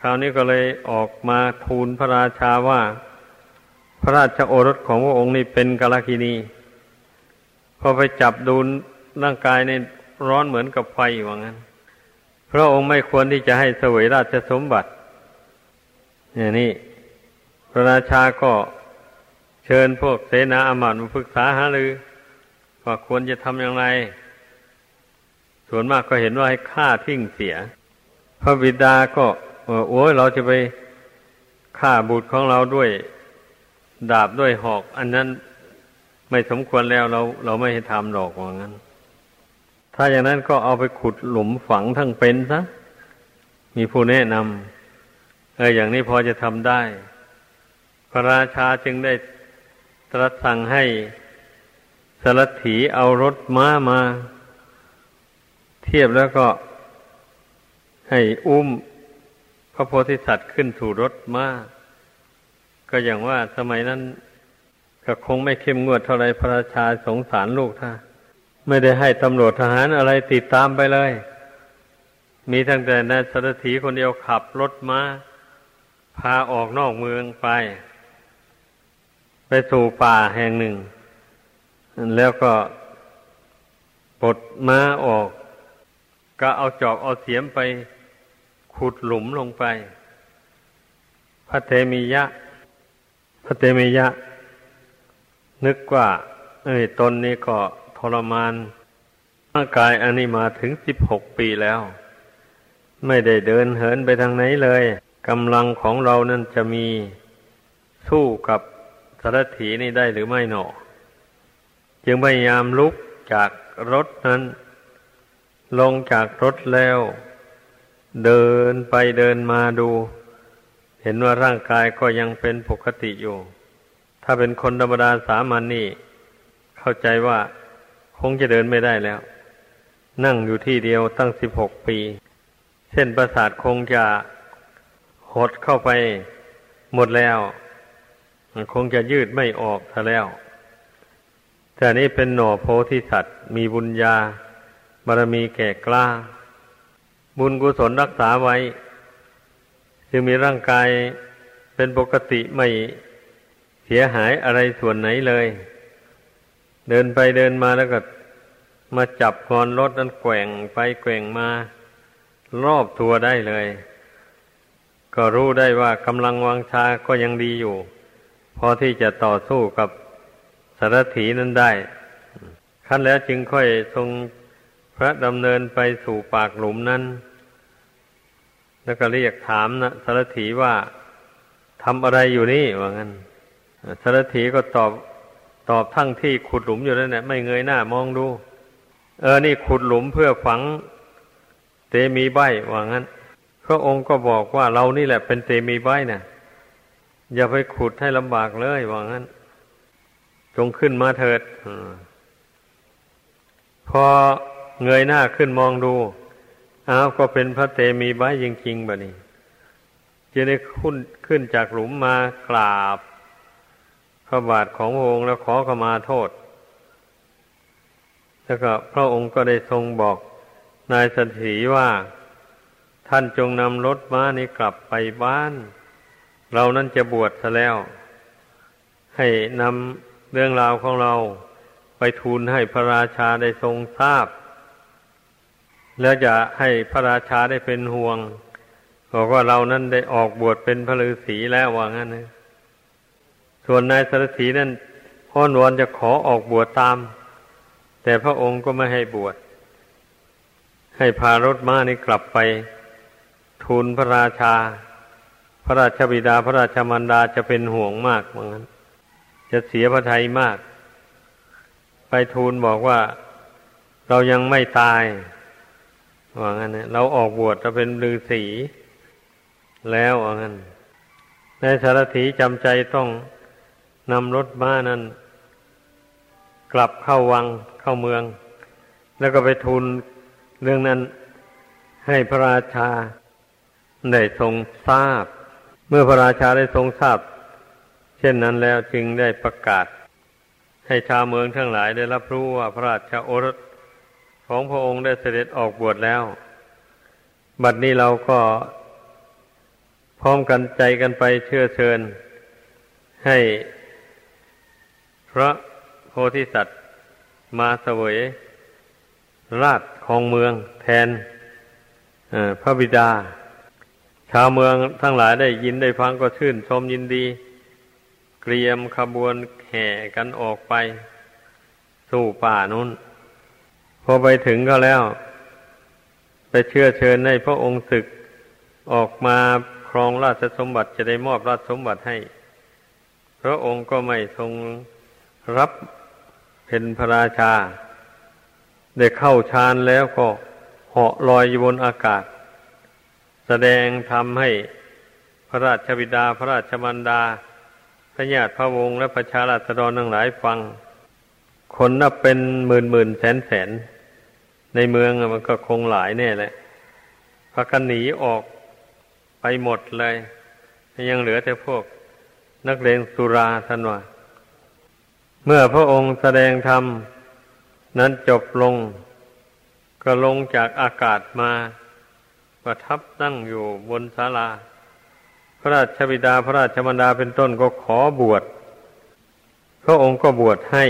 Speaker 1: คราวนี้ก็เลยออกมาทูลพระราชาว่า พระราชโอรสของพระองค์นี่เป็นกาลกินีพอไปจับดูร่างกายนี่ร้อนเหมือนกับไฟว่างั้น พระองค์ไม่ควรที่จะให้เสวยราชสมบัติอย่างนี้พระราชาก็เชิญพวกเสนาอามาตย์มาปรึกษาหารือว่าควรจะทำอย่างไร ส่วนมากก็เห็นว่าให้ฆ่าทิ้งเสีย พระบิดาก็โอ้ยเราจะไปฆ่าบุตรของเราด้วย ดาบด้วยหอก อันนั้นไม่สมควรแล้วเราเราไม่ให้ทำหรอกว่างั้น ถ้าอย่างนั้นก็เอาไปขุดหลุมฝังทั้งเป็นซะ มีผู้แนะนำเอออย่างนี้พอจะทำได้ พระราชาจึงได้ตรัสสั่งให้สารถีเอารถม้ามา เทียบแล้วก็ให้อุ้มพระโพธิสัตว์ขึ้นสู่รถม้าก็อย่างว่าสมัยนั้นก็คงไม่เข้มงวดเท่าไรพระราชาสงสารลูกท่า ไม่ได้ให้ตำรวจทหารอะไรติดตามไปเลย มีตั้งแต่นายสรถีคนเดียวขับรถมา้าพาออกนอกเมืองไป ไปสู่ป่าแห่งหนึ่ง แล้วก็ปลดม้าออก ก็เอาจอบเอาเสียมไป ขุดหลุมลงไป พระเทมียะ พระเทมียะ นึกว่า เอ้ยตนนี้ก็ รมานร่างกายอันนี้มาถึงสิบหกปีแล้ว ไม่ได้เดินเหินไปทางไหนเลยกำลังของเรานั้นจะมีสู้กับสารถีนี่ได้หรือไม่หนอ จึงพยายามลุกจากรถนั้น ลงจากรถแล้ว เดินไปเดินมาดู เห็นว่าร่างกายก็ยังเป็นปกติอยู่ ถ้าเป็นคนธรรมดาสามัญนนี่ เข้าใจว่า คงจะเดินไม่ได้แล้ว นั่งอยู่ที่เดียวตั้งสิบหกปี เส้นประสาทคงจะหดเข้าไปหมดแล้ว คงจะยืดไม่ออกซะแล้วแต่นี้เป็นหน่อโพธิสัตว์ มีบุญญาบารมีแก่กล้า บุญกุศลรักษาไว้ จึงมีร่างกายเป็นปกติไม่เสียหายอะไรส่วนไหนเลย เดินไปเดินมาแล้วก็มาจับงอนรถนั้นแกว่งไปแกว่งมา รอบตัวได้เลย ก็รู้ได้ว่ากำลังวังชาก็ยังดีอยู่ พอที่จะต่อสู้กับสารถีนั้นได้ขั้นแล้วจึงค่อยทรงพระดำเนินไปสู่ปากหลุมนั้น แล้วก็เรียกถามนะสารถีว่าทำอะไรอยู่นี่ว่างั้นสารถีก็ตอบ ตอบทั้งที่ขุดหลุมอยู่นั่นแหละไม่เงยหน้ามองดู เออนี่ขุดหลุมเพื่อฝัง เตมีใบว่างั้น พระองค์ก็บอกว่าเรานี่แหละเป็นเตมีใบนะ่ะ อย่าไปขุดให้ลำบากเลยว่างั้น จงขึ้นมาเถิดอพอเงยหน้าขึ้นมองดูอ้าวก็เป็นพระเตมีใบจริงๆบะนี่จะได้ขึ้นขึ้นจากหลุมมากราบ ระบาทของพระองค์แล้วขอขมาโทษ แล้วก็พระองค์ก็ได้ทรงบอกนายสันถีว่า ท่านจงนำรถม้านี้กลับไปบ้าน เรานั้นจะบวชซะแล้ว ให้นำเรื่องราวของเราไปทูลให้พระราชาได้ทรงทราบ แล้วจะให้พระราชาได้เป็นห่วงบอกว่าเรานั้นได้ออกบวชเป็นพระฤาษีแล้วว่างั้นนะ ส่วนนายสารถีนั้นอ้อนวอนจะขอออกบวชตาม แต่พระองค์ก็ไม่ให้บวช ให้พารถม้านี้กลับไป ทูลพระราชา พระราชบิดาพระราชมารดาจะเป็นห่วงมากเหมือนกันจะเสียพระทัยมาก ไปทูลบอกว่าเรายังไม่ตายว่างั้นนเราออกบวชจะเป็นฤาษีแล้วว่างั้นในสารถีจำใจต้อง นำรถม้านั้น กลับเข้าวังเข้าเมือง แล้วก็ไปทูลเรื่องนั้นให้พระราชาได้ทรงทราบ เมื่อพระราชาได้ทรงทราบ เช่นนั้นแล้วจึงได้ประกาศ ให้ชาวเมืองทั้งหลายได้รับรู้ว่าพระราชาโอรสของพระองค์ได้เสด็จออกบวชแล้ว บัดนี้เราก็พร้อมกันใจกันไปเชื่อเชิญ ให้ พระโพธิสัตว์มาเสวยราชของเมืองแทนพระบิดา ชาวเมืองทั้งหลายได้ยินได้ฟังก็ชื่นชมยินดี เกรียมขบวนแห่กันออกไป สู่ป่านู้น พอไปถึงก็แล้ว ไปเชื่อเชิญให้พระองค์ศึกออกมาครองราชสมบัติจะได้มอบราชสมบัติให้ พระองค์ก็ไม่ทรง รับเป็นพระราชา ได้เข้าฌานแล้วก็เหาะลอยอยู่บนอากาศ แสดงทำให้พระราชบิดาพระราชมันดา พระญาติพระวงศ์และประชาราษฎรทั้งหลายฟัง คนนับเป็นหมื่นหมื่นแสนแสน ในเมืองมันก็คงหลายแน่แหละพากันหนีออกไปหมดเลย ยังเหลือแต่พวกนักเลงสุราท่านว่า เมื่อพระองค์แสดงธรรม นั้นจบลง ก็ลงจากอากาศมา ประทับนั่งอยู่บนศาลา พระราชบิดาพระราชมารดาเป็นต้นก็ขอบวช พระองค์ก็บวชให้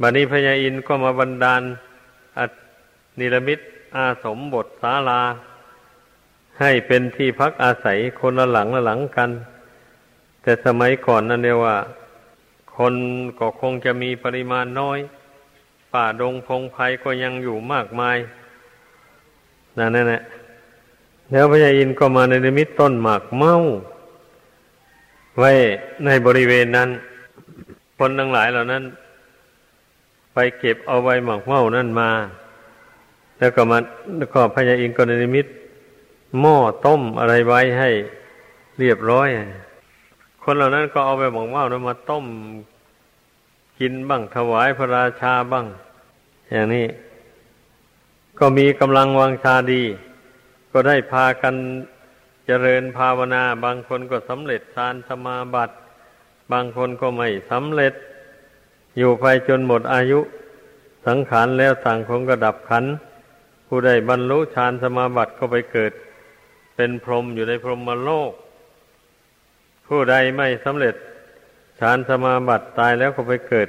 Speaker 1: บัดนี้พญาอินก็มาบันดาลนิรมิตอาสมบทศาลา ให้เป็นที่พักอาศัยคนละหลังละหลังกัน แต่สมัยก่อนนั่นเรียกว่า คนก็คงจะมีปริมาณน้อย ป่าดงพงไพ่ก็ยังอยู่มากมายนั่นแหละแล้วพญาอินก็มาในนิมิตต้นหมากเมาไว้ในบริเวณนั้น คนทั้งหลายเหล่านั้น ไปเก็บเอาใบหมากเมานั่นมา แล้วก็มาแล้วก็พญาอินก็ในนิมิตหม้อต้มอะไรไว้ให้เรียบร้อย คนเหล่านั้นก็เอาใบหมากเมานั้นมาต้มกินบ้างถวายพระราชาบ้าง อย่างนี้ ก็มีกำลังวังชาดี ก็ได้พากันเจริญภาวนา บางคนก็สำเร็จฌานสมาบัติ บางคนก็ไม่สำเร็จ อยู่ไปจนหมดอายุ สังขารแล้วต่างคงกระดับขัน ผู้ใดบรรลุฌานสมาบัติก็ไปเกิด เป็นพรหมอยู่ในพรหมโลก ผู้ใดไม่สำเร็จฌานสมาบัติตายแล้วก็ไปเกิด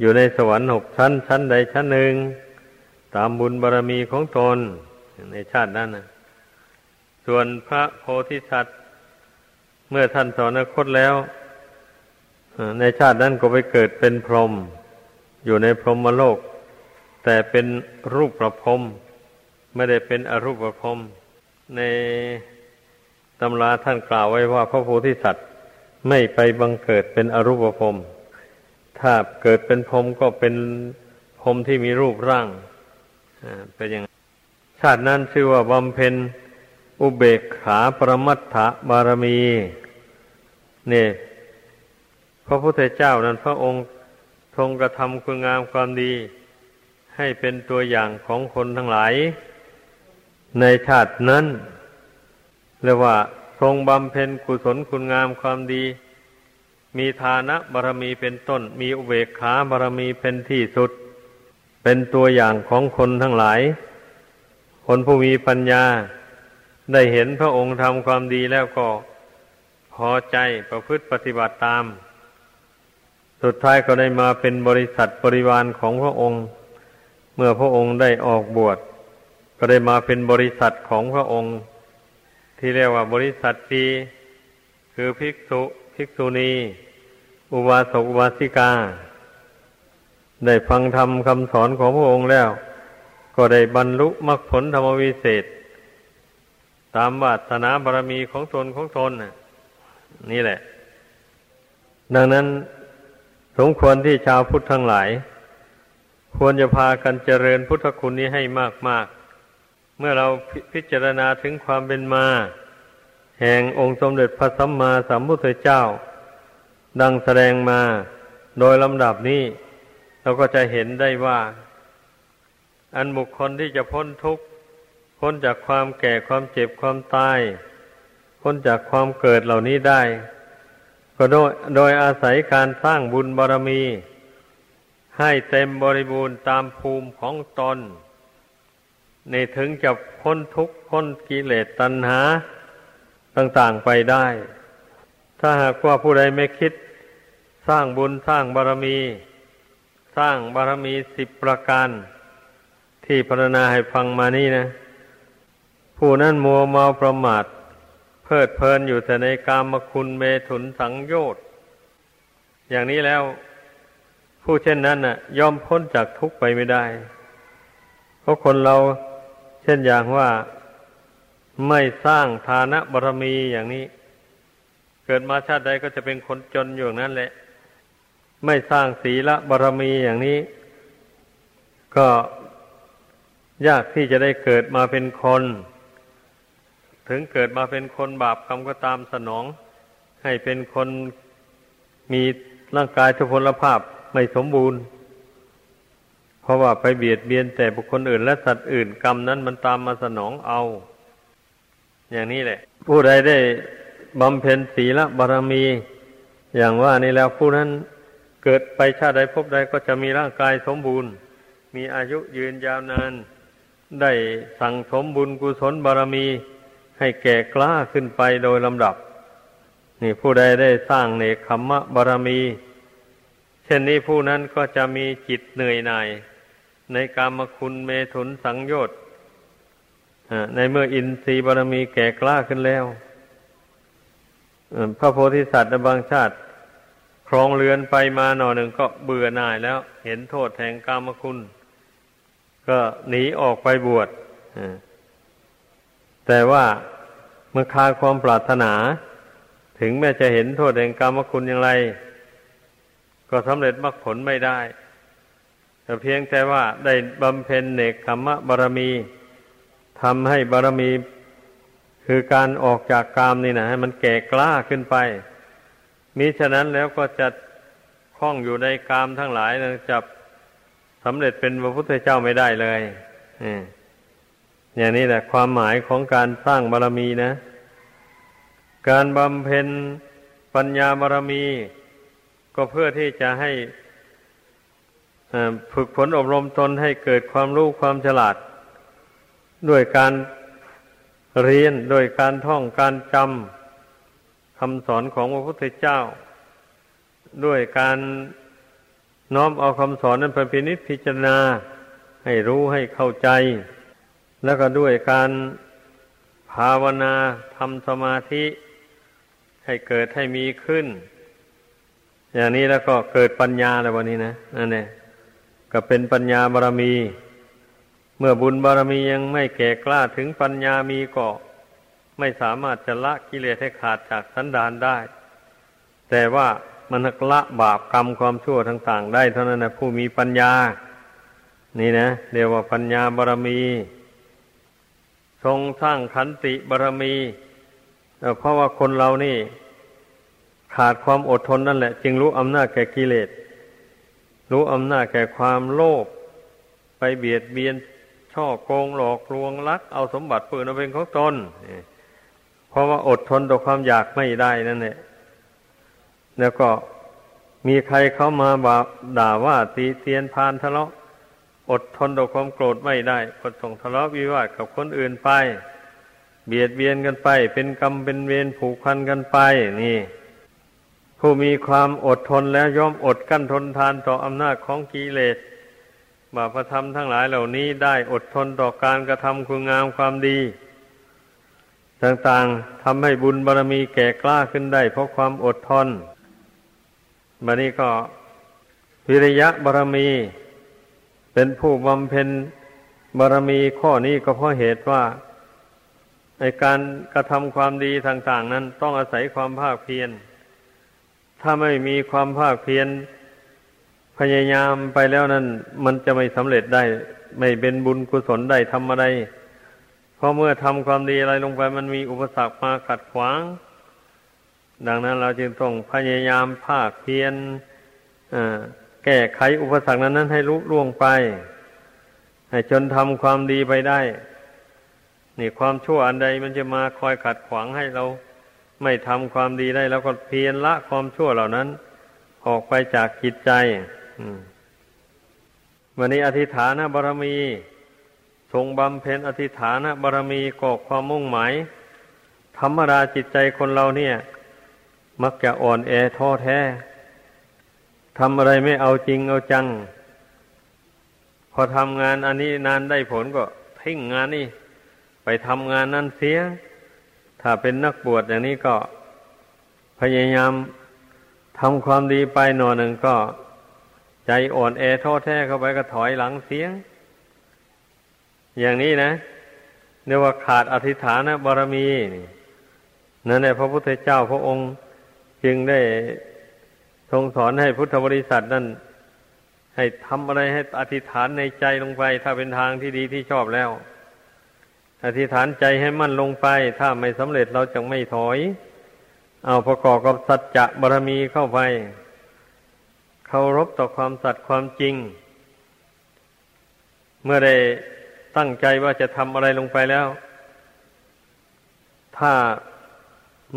Speaker 1: อยู่ในสวรรค์หกชั้น ชั้นใดชั้นหนึ่ง ตามบุญบารรมีของตนในชาตินั้นนะส่วนพระโพธิสัตว์ เมื่อท่านสอนคตแล้วในชาตินั้นก็ไปเกิดเป็นพรหมอยู่ในพรหมโลก แต่เป็นรูปประพรมไม่ได้เป็นอรูปประพรมใน ตำราท่านกล่าวไว้ว่าพระโพธิสัตว์ไม่ไปบังเกิดเป็นอรูปภพถ้าเกิดเป็นพรมก็เป็นพรมที่มีรูปร่างเป็นอย่างชาตินั้นชื่อว่าบำเพ็ญอุเบกขาปรมัตถบารมีเนี่ยพระพุทธเจ้านั้นพระองค์ทรงกระทำคุณงามความดี ให้เป็นตัวอย่างของคนทั้งหลาย ในชาตินั้น เรียกว่าทรงบำเพ็ญกุศลคุณงามความดี มีฐานะบารมีเป็นต้น มีอุเบกขาบารมีเป็นที่สุด เป็นตัวอย่างของคนทั้งหลาย คนผู้มีปัญญา ได้เห็นพระองค์ทำความดีแล้วก็พอใจประพฤติปฏิบัติตาม สุดท้ายก็ได้มาเป็นบริษัทบริวารของพระองค์ เมื่อพระองค์ได้ออกบวช ก็ได้มาเป็นบริษัทของพระองค์ ที่เรียกว่าบริษัทปีคือภิกษุภิกษุณีอุบาสกอุบาสิกา ได้ฟังธรรมคำสอนของพระองค์แล้ว ก็ได้บรรลุมรรคผลธรรมวิเศษ ตามวาสนาบารมีของตนของตนนี่แหละ ดังนั้นสมควรที่ชาวพุทธทั้งหลาย ควรจะพากันเจริญพุทธคุณนี้ให้มากๆ เมื่อเราพิจารณาถึงความเป็นมา แห่งองค์สมเด็จพระสัมมาสัมพุทธเจ้า ดังแสดงมาโดยลำดับนี้ เราก็จะเห็นได้ว่า อันบุคคลที่จะพ้นทุกข์ พ้นจากความแก่ความเจ็บความตาย พ้นจากความเกิดเหล่านี้ได้ ก็โดยโดยอาศัยการสร้างบุญบารมี ให้เต็มบริบูรณ์ตามภูมิของตน นถึงจะพ้นทุกข์พ้นกิเลสตัณหา ต่างๆไปได้ ถ้าหากว่าผู้ใดไม่คิด สร้างบุญสร้างบารมี สร้างบารมีสิบประการ ที่พรรณนาให้ฟังมานี่นะ ผู้นั้นมัวเมาประมาท เพลิดเพลินอยู่แต่ในกามคุณเมถุนสังโยชน์อย่างนี้แล้วผู้เช่นนั้นน่ะย่อมพ้นจากทุกข์ไปไม่ได้ เพราะคนเรา เช่นอย่างว่าไม่สร้างฐานะบารมีอย่างนี้ เกิดมาชาติใดก็จะเป็นคนจนอยู่นั่นแหละ ไม่สร้างศีลบารมีอย่างนี้ ก็ยากที่จะได้เกิดมาเป็นคน ถึงเกิดมาเป็นคนบาปกรรมก็ตามสนอง ให้เป็นคนมีร่างกายทุพพลภาพไม่สมบูรณ์ ราะว่าไปเบียดเบียนแต่บุคคลอื่น และสัตว์อื่นกรรมนั้นมันตามมาสนองเอา อย่างนี้แหละ ผู้ใดได้บำเพ็ญศีลบารมี อย่างว่านี่แล้วผู้นั้นเกิดไปชาติใดพบใดก็จะมีร่างกายสมบูรณ์ มีอายุยืนยาวนาน ได้สั่งสมบุญกุศลบารมี ให้แก่กล้าขึ้นไปโดยลำดับ นี่ผู้ใดได้สร้างเนคขมมะบารมี เช่นนี้ผู้นั้นก็จะมีจิตเหนื่อยหน่าย ในกามคุณเมถุนสังโยชน์ในเมื่ออินทรีย์บารมีแก่กล้าขึ้นแล้วพระโพธิสัตว์ในบางชาติ ครองเรือนไปมาหน่อหนึ่งก็เบื่อหน่ายแล้ว เห็นโทษแห่งกามคุณ ก็หนีออกไปบวชแต่ว่าเมื่อคาความปรารถนา ถึงแม้จะเห็นโทษแห่งกามคุณอย่างไร ก็สำเร็จมรรคผลไม่ได้ แต่เพียงแต่ว่าได้บำเพ็ญเนกขมะบารมีทำให้บารมี คือการออกจากกามนี่นะให้มันแก่กล้าขึ้นไปมิฉะนั้นแล้วก็จะคล้องอยู่ในกามทั้งหลายนะจับสำเร็จเป็นพระพุทธเจ้าไม่ได้เลยอย่างนี้แหละความหมายของการสร้างบารมีนะ การบำเพ็ญปัญญาบารมี ก็เพื่อที่จะให้ ฝึกฝนอบรมตนให้เกิดความรู้ความฉลาด ด้วยการเรียนโดยการท่องการจำคำสอนของพระพุทธเจ้า ด้วยการน้อมเอาคำสอนนั้นไปพินิจพิจารณาให้รู้ให้เข้าใจ แล้วก็ด้วยการภาวนาทำสมาธิ ให้เกิดให้มีขึ้น อย่างนี้แล้วก็เกิดปัญญาแล้ววันนี้นะนั่นเอง ก็เป็นปัญญาบารมี เมื่อบุญบารมียังไม่แก่กล้าถึงปัญญามีก็ไม่สามารถจะละกิเลสให้ขาดจากสันดานได้ แต่ว่ามันละบาปกรรมความชั่วต่างๆ ได้เท่านั้นนะผู้มีปัญญา นี่นะเรียกว่าปัญญาบารมี ทรงสร้างขันติบารมีเพราะว่าคนเรานี่ ขาดความอดทนนั่นแหละ จึงรู้อำนาจแก่กิเลส รู้อำนาจแก่ความโลภไปเบียดเบียนช่อโกงหลอกลวงลัก เอาสมบัติปืนเอาเป็นของตนเพราะว่าอดทนต่อความอยากไม่ได้นั่นแหละแล้วก็มีใครเข้ามาบาด่าว่าตีเตียนพานทะเลาะ อดทนต่อความโกรธไม่ได้ก็ส่งทะเลาะวิวาทกับคนอื่นไป เบียดเบียนกันไป เป็นกรรมเป็นเวรผูกพันกันไป นี่ ผู้มีความอดทนแล้วย่อมอดกั้นทนทานต่ออำนาจของกิเลสบาปธรรมทั้งหลายเหล่านี้ได้อดทนต่อการกระทำคุณงามความดี ต่างๆทำให้บุญบารรมีแก่กล้าขึ้นได้ เพราะความอดทนบันนี้ก็วิริยะบารรมี เป็นผู้บำเพ็ญบารรมีข้อนี้ก็เพราะเหตุว่าในการกระทำความดีต่าง ๆ นั้นต้องอาศัยความภาคเพียร ถ้าไม่มีความภาคเพียรพยายามไปแล้วนั้น มันจะไม่สำเร็จได้ ไม่เป็นบุญกุศลได้ทำอะไรเพราะเมื่อทำความดีอะไรลงไป มันมีอุปสรรคมาขัดขวาง ดังนั้นเราจึงต้องพยายามภาคเพียรแก้ไขอุปสรรคนั้นนั้นให้ลุล่วงไป ให้จนทำความดีไปได้ นี่ความชั่วอันใดมันจะมาคอยขัดขวางให้เรา ไม่ทำความดีได้แล้วก็เพียรละความชั่วเหล่านั้น ออกไปจากจิตใจวันนี้อธิฐานบารมีทรงบำเพ็ญอธิฐานบารมีกอความมุ่งหมายธรรมดาจิตใจคนเราเนี่ย มักจะอ่อนแอท้อแท้ทำอะไรไม่เอาจริงเอาจัง พอทำงานอันนี้นานได้ผลก็ทิ้งงานนี่ไปทำงานนั้นเสีย ถ้าเป็นนักบวชอย่างนี้ก็พยายามทำความดีไปหน่อยหนึ่งก็ ใจอ่อนแอท้อแท้เข้าไปก็ถอยหลังเสียง อย่างนี้นะเรียกว่าขาดอธิษฐานบารมีนั่นแหละพระพุทธเจ้าพระองค์จึงได้ทรงสอนให้พุทธบริษัทนั่นให้ทำอะไรให้อธิษฐานในใจลงไป ถ้าเป็นทางที่ดีที่ชอบแล้ว อธิษฐานใจให้มั่นลงไป ถ้าไม่สำเร็จเราจะไม่ถอย เอาประกอบกับสัจจะบารมีเข้าไปเคารพต่อความสัตย์ความจริง เมื่อได้ตั้งใจว่าจะทำอะไรลงไปแล้ว ถ้า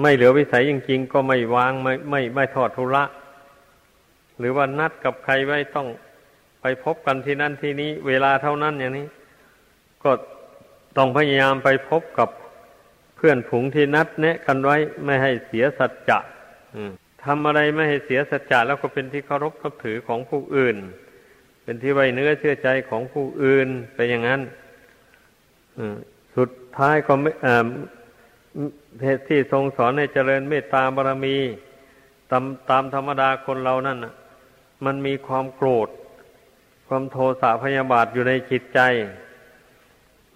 Speaker 1: ไม่เหลือวิสัยจริงๆก็ไม่วางไม่ไม่ไม่ทอดทุระ หรือว่านัดกับใครไว้ต้องไปพบกันที่นั่นที่นี้ เวลาเท่านั้นอย่างนี้ ก็ ต้องพยายามไปพบกับเพื่อนผงที่นัดแนะกันไว้ไม่ให้เสียสัจจะทำอะไรไม่ให้เสียสัจจะแล้วก็เป็นที่เคารพนับถือของผู้อื่น เป็นที่ไว้เนื้อเชื่อใจของผู้อื่นไปอย่างนั้นสุดท้ายก็ไม่ที่ทรงสอนให้เจริญเมตตาบารมีตามตามธรรมดาคนเรานั่นมันมีความโกรธ ความโทสะพยาบาทอยู่ในจิตใจ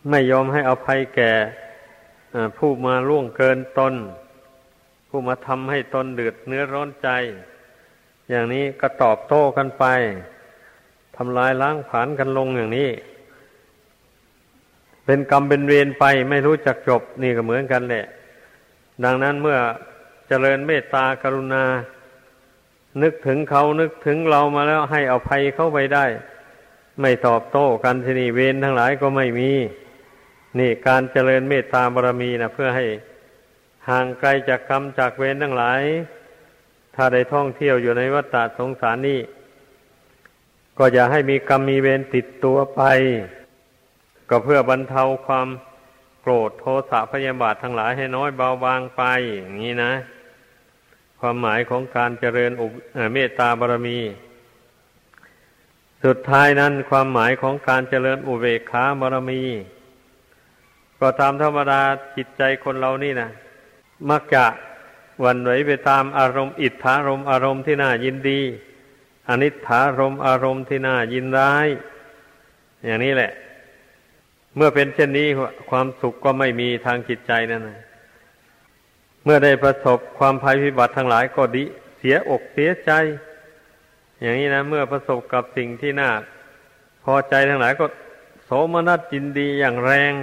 Speaker 1: ไม่ยอมให้อภัยแก่ผู้มาล่วงเกินตน ผู้มาทำให้ตนเดือดเนื้อร้อนใจ อย่างนี้ก็ตอบโต้กันไปทำลายล้างผานกันลงอย่างนี้ เป็นกรรมเป็นเวรไปไม่รู้จักจบนี่ก็เหมือนกันแหละ ดังนั้นเมื่อเจริญเมตตากรุณา นึกถึงเขานึกถึงเรามาแล้วให้อภัยเข้าไปได้ ไม่ตอบโต้กันทีนี่เวรทั้งหลายก็ไม่มี นี่การเจริญเมตตาบารมีนะเพื่อให้ห่างไกลจากกรรมจากเวรทั้งหลาย ถ้าได้ท่องเที่ยวอยู่ในวัฏฏะสงสารนี่ก็อย่าให้มีกรรมมีเวรติดตัวไป ก็เพื่อบรรเทาความโกรธโทสะพยาบาททั้งหลายให้น้อยเบาบางไปอย่างนี้นะ ความหมายของการเจริญเมตตาบารมี สุดท้ายนั้นความหมายของการเจริญอุเบกขาบารมี ก็ตามธรรมดาจิตใจคนเรานี่นะมักจะวันไหวไปตามอารมณ์ อิทธารมอารมณ์ที่น่ายินดีอนิถารมอารมณ์ที่น่ายินร้าย อย่างนี้แหละ เมื่อเป็นเช่นนี้ความสุขก็ไม่มีทางจิตใจนั่นนะเมื่อได้ประสบความภัยพิบัติทั้งหลายก็ดิ เสียอกเสียใจ อย่างนี้นะ เมื่อประสบกับสิ่งที่น่าพอใจทั้งหลายก็โสมนัสจินดีอย่างแรง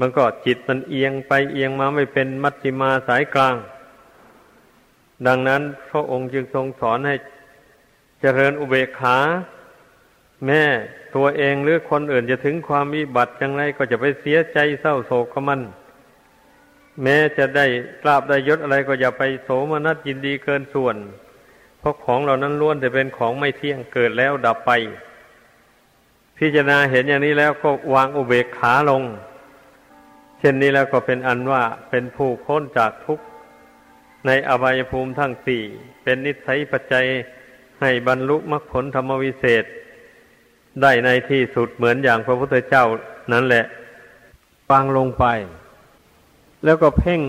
Speaker 1: มันก็จิตมันเอียงไปเอียงมาไม่เป็นมัชฌิมาสายกลาง ดังนั้นพระองค์จึงทรงสอนให้เจริญอุเบกขา แม่ตัวเองหรือคนอื่นจะถึงความวิบัติอย่างไรก็จะไปเสียใจเศร้าโศกกับมัน แม้จะได้กราบได้ยศอะไรก็อย่าไปโสมนัสยินดีเกินส่วน เพราะของเหล่านั้นล้วนแต่เป็นของไม่เที่ยงเกิดแล้วดับไป พิจารณาเห็นอย่างนี้แล้วก็วางอุเบกขาลง เช่นนี้แล้วก็เป็นอันว่าเป็นผู้พ้นจากทุกข์ในอบายภูมิทั้งสี่ เป็นนิสัยปัจจัยให้บรรลุมรรคผลธรรมวิเศษ ได้ในที่สุดเหมือนอย่างพระพุทธเจ้านั่นแหละฟังลงไป แล้วก็เพ่ง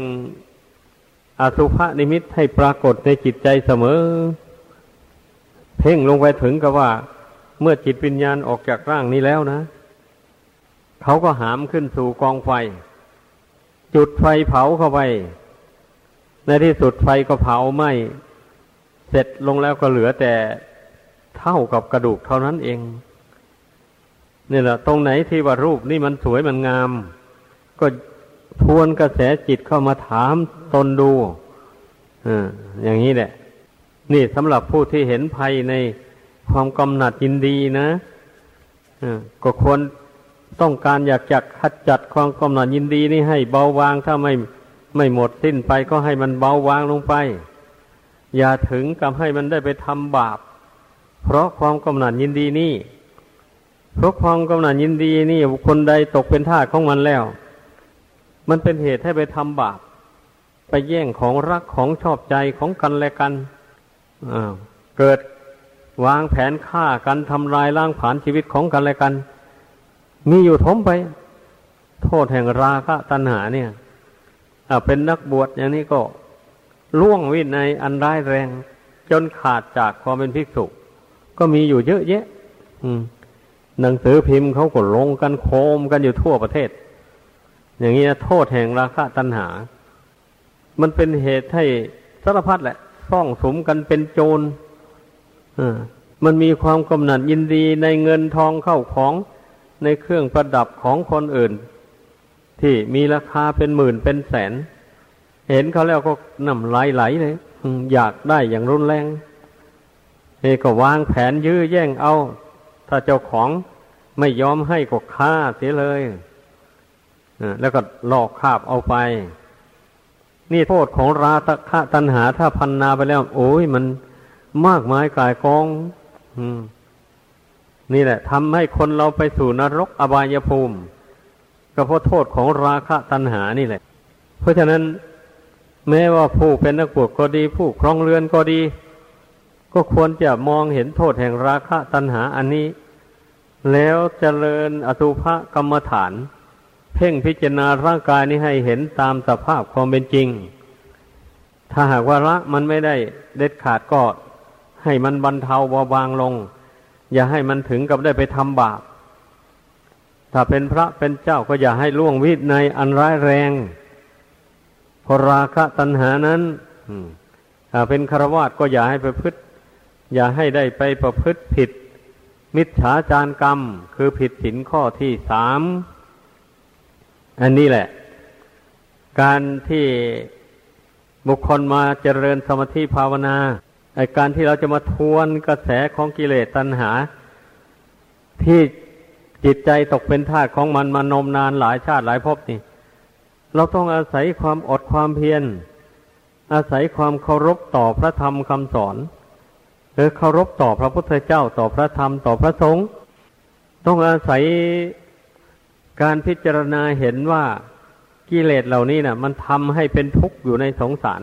Speaker 1: อสุภนิมิตให้ปรากฏในจิตใจเสมอ เพ่งลงไปถึงกับว่า เมื่อจิตวิญญาณออกจากร่างนี้แล้วนะ เขาก็หามขึ้นสู่กองไฟ จุดไฟเผาเข้าไป ในที่สุดไฟก็เผาไหม้เสร็จลงแล้วก็เหลือแต่เท่ากับกระดูกเท่านั้นเองนี่แหละตรงไหนที่ว่ารูปนี่มันสวยมันงาม ก็ทวนกระแสจิตเข้ามาถามตนดูอ่าอย่างนี้แหละ นี่สำหรับผู้ที่เห็นภัยใน ความกำหนัดยินดีนะก็ควรต้องการอยากจักขัดจัดความกำหนัดยินดีนี่ให้เบาบางถ้าไม่ไม่หมดสิ้นไปก็ให้มันเบาบางลงไป อย่าถึงกับให้มันได้ไปทำบาป เพราะความกำหนัดยินดีนี่เพราะความกำหนัดยินดีนี่คนใดตกเป็นทาสของมันแล้ว มันเป็นเหตุให้ไปทำบาป ไปแย่งของรักของชอบใจของกันและกันเกิด วางแผนฆ่ากันทำลายล้างผลาญชีวิตของกันและกัน มีอยู่ทมไป โทษแห่งราคะตัณหาเนี่ยเป็นนักบวชอย่างนี้ก็ล่วงวินัยอันร้ายแรง จนขาดจากความเป็นภิกษุ ก็มีอยู่เยอะแยะหนังสือพิมพ์เขาก็ลงกันโคมกันอยู่ทั่วประเทศ อย่างนี้โทษแห่งราคะตัณหา มันเป็นเหตุให้สารพัดแหละซ่องสมกันเป็นโจร มันมีความกำหนัดยินดีในเงินทองเข้าของในเครื่องประดับของคนอื่น ที่มีราคาเป็นหมื่นเป็นแสน เห็นเขาแล้วก็น้ำไหลไหลเลยอยากได้อย่างรุนแรงเฮก็วางแผนยื้อแย่งเอา ถ้าเจ้าของไม่ยอมให้ก็ฆ่าเสียเลยแล้วก็หลอกคาบเอาไป นี่โทษของราตะตัณหาถ้าพันนาไปแล้ว โอ้ยมัน มากมายกายกองนี่แหละทำให้คนเราไปสู่นรกอบายภูมิ ก็เพราะโทษของราคะตัณหานี่แหละ เพราะฉะนั้น แม้ว่าผู้เป็นนักบวชก็ดี ผู้ครองเรือนก็ดี ก็ควรจะมองเห็นโทษแห่งราคะตัณหาอันนี้ แล้วเจริญอสุภกรรมฐาน เพ่งพิจารณาร่างกายนี้ให้เห็นตามสภาพความเป็นจริง ถ้าหากว่าละมันไม่ได้เด็ดขาดก็ ให้มันบรรเทาเบาบางลง อย่าให้มันถึงกับได้ไปทำบาปถ้าเป็นพระเป็นเจ้าก็อย่าให้ล่วงวิในอันร้ายแรงพราคะตัณหานั้นถ้าเป็นฆราวาสก็อย่าให้ไปพฤติอย่าให้ได้ไปประพฤติผิด มิจฉาจารกรรม คือผิดศีลข้อที่สามอันนี้แหละ การที่บุคคลมาเจริญสมาธิภาวนา ไอการที่เราจะมาทวนกระแสของกิเลสตัณหา ที่จิตใจตกเป็นทาสของมันมานมนานหลายชาติหลายภพนี่ เราต้องอาศัยความอดความเพียรอาศัยความเคารพต่อพระธรรมคำสอนหรือเคารพต่อพระพุทธเจ้าต่อพระธรรมต่อพระสงฆ์ต้องอาศัยการพิจารณาเห็นว่ากิเลสเหล่านี้นะ่ะ มันทำให้เป็นทุกข์อยู่ในสงสาร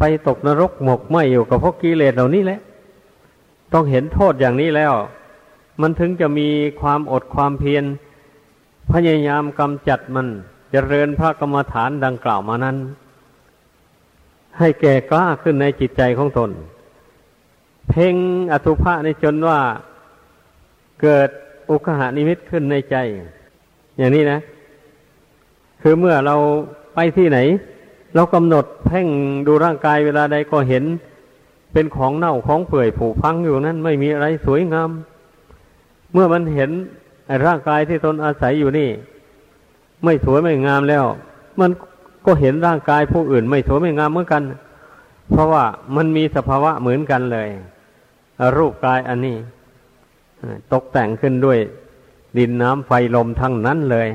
Speaker 1: ไปตกนรกหมกไหมอยู่กับพวกกิเลสเหล่านี้แหละ ต้องเห็นโทษอย่างนี้แล้ว มันถึงจะมีความอดความเพียรพยายามกำจัดมันจเจริญพระกรรมฐานดังกล่าวมานั้น ให้แก่กล้าขึ้นในจิตใจของตน เพ่งอสุภะในจนว่าเกิดอุคหานิมิตขึ้นในใจ อย่างนี้นะ คือเมื่อเราไปที่ไหน เรากำหนดเพ่งดูร่างกายเวลาใดก็เห็น เป็นของเน่าของเปื่อยผุพังอยู่นั้นไม่มีอะไรสวยงาม เมื่อมันเห็นร่างกายที่ตนอาศัยอยู่นี่ ไม่สวยไม่งามแล้ว มันก็เห็นร่างกายผู้อื่น ไม่สวยไม่งามเหมือนกัน เพราะว่ามันมีสภาวะเหมือนกันเลย รูปกายอันนี้ตกแต่งขึ้นด้วยดินน้ำไฟลมทั้งนั้นเลย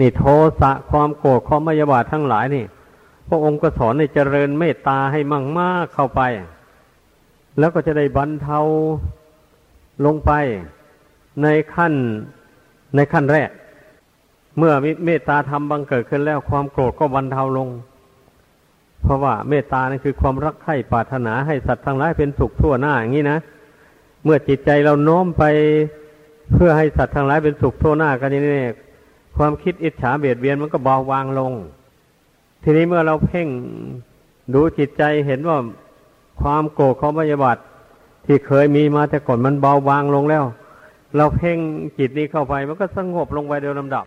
Speaker 1: นี่โทสะความโกรธความมยาบาททั้งหลายนี่ พระองค์ก็สอนให้เจริญเมตตาให้มั่งมากเข้าไป แล้วก็จะได้บรรเทาลงไปในขั้นในขั้นแรก เมื่อเมตตาธรรมบังเกิดขึ้นแล้วความโกรธก็บรรเทาลง เพราะว่าเมตตานี่คือความรักใคร่ปรารถนาให้สัตว์ทั้งหลายเป็นสุขทั่วหน้าอย่างนี้นะเมื่อจิตใจเราโน้มไปเพื่อให้สัตว์ทั้งหลายเป็นสุขทั่วหน้ากันนี่ความคิดอิจฉาเบียดเบียนมันก็เบาบางลง ทีนี้เมื่อเราเพ่งดูจิตใจเห็นว่าความโกรธความพยาบาทที่เคยมีมาแต่ก่อนมันเบาบางลงแล้ว เราเพ่งจิตนี้เข้าไป มันก็สงบลงไปโดยลำดับ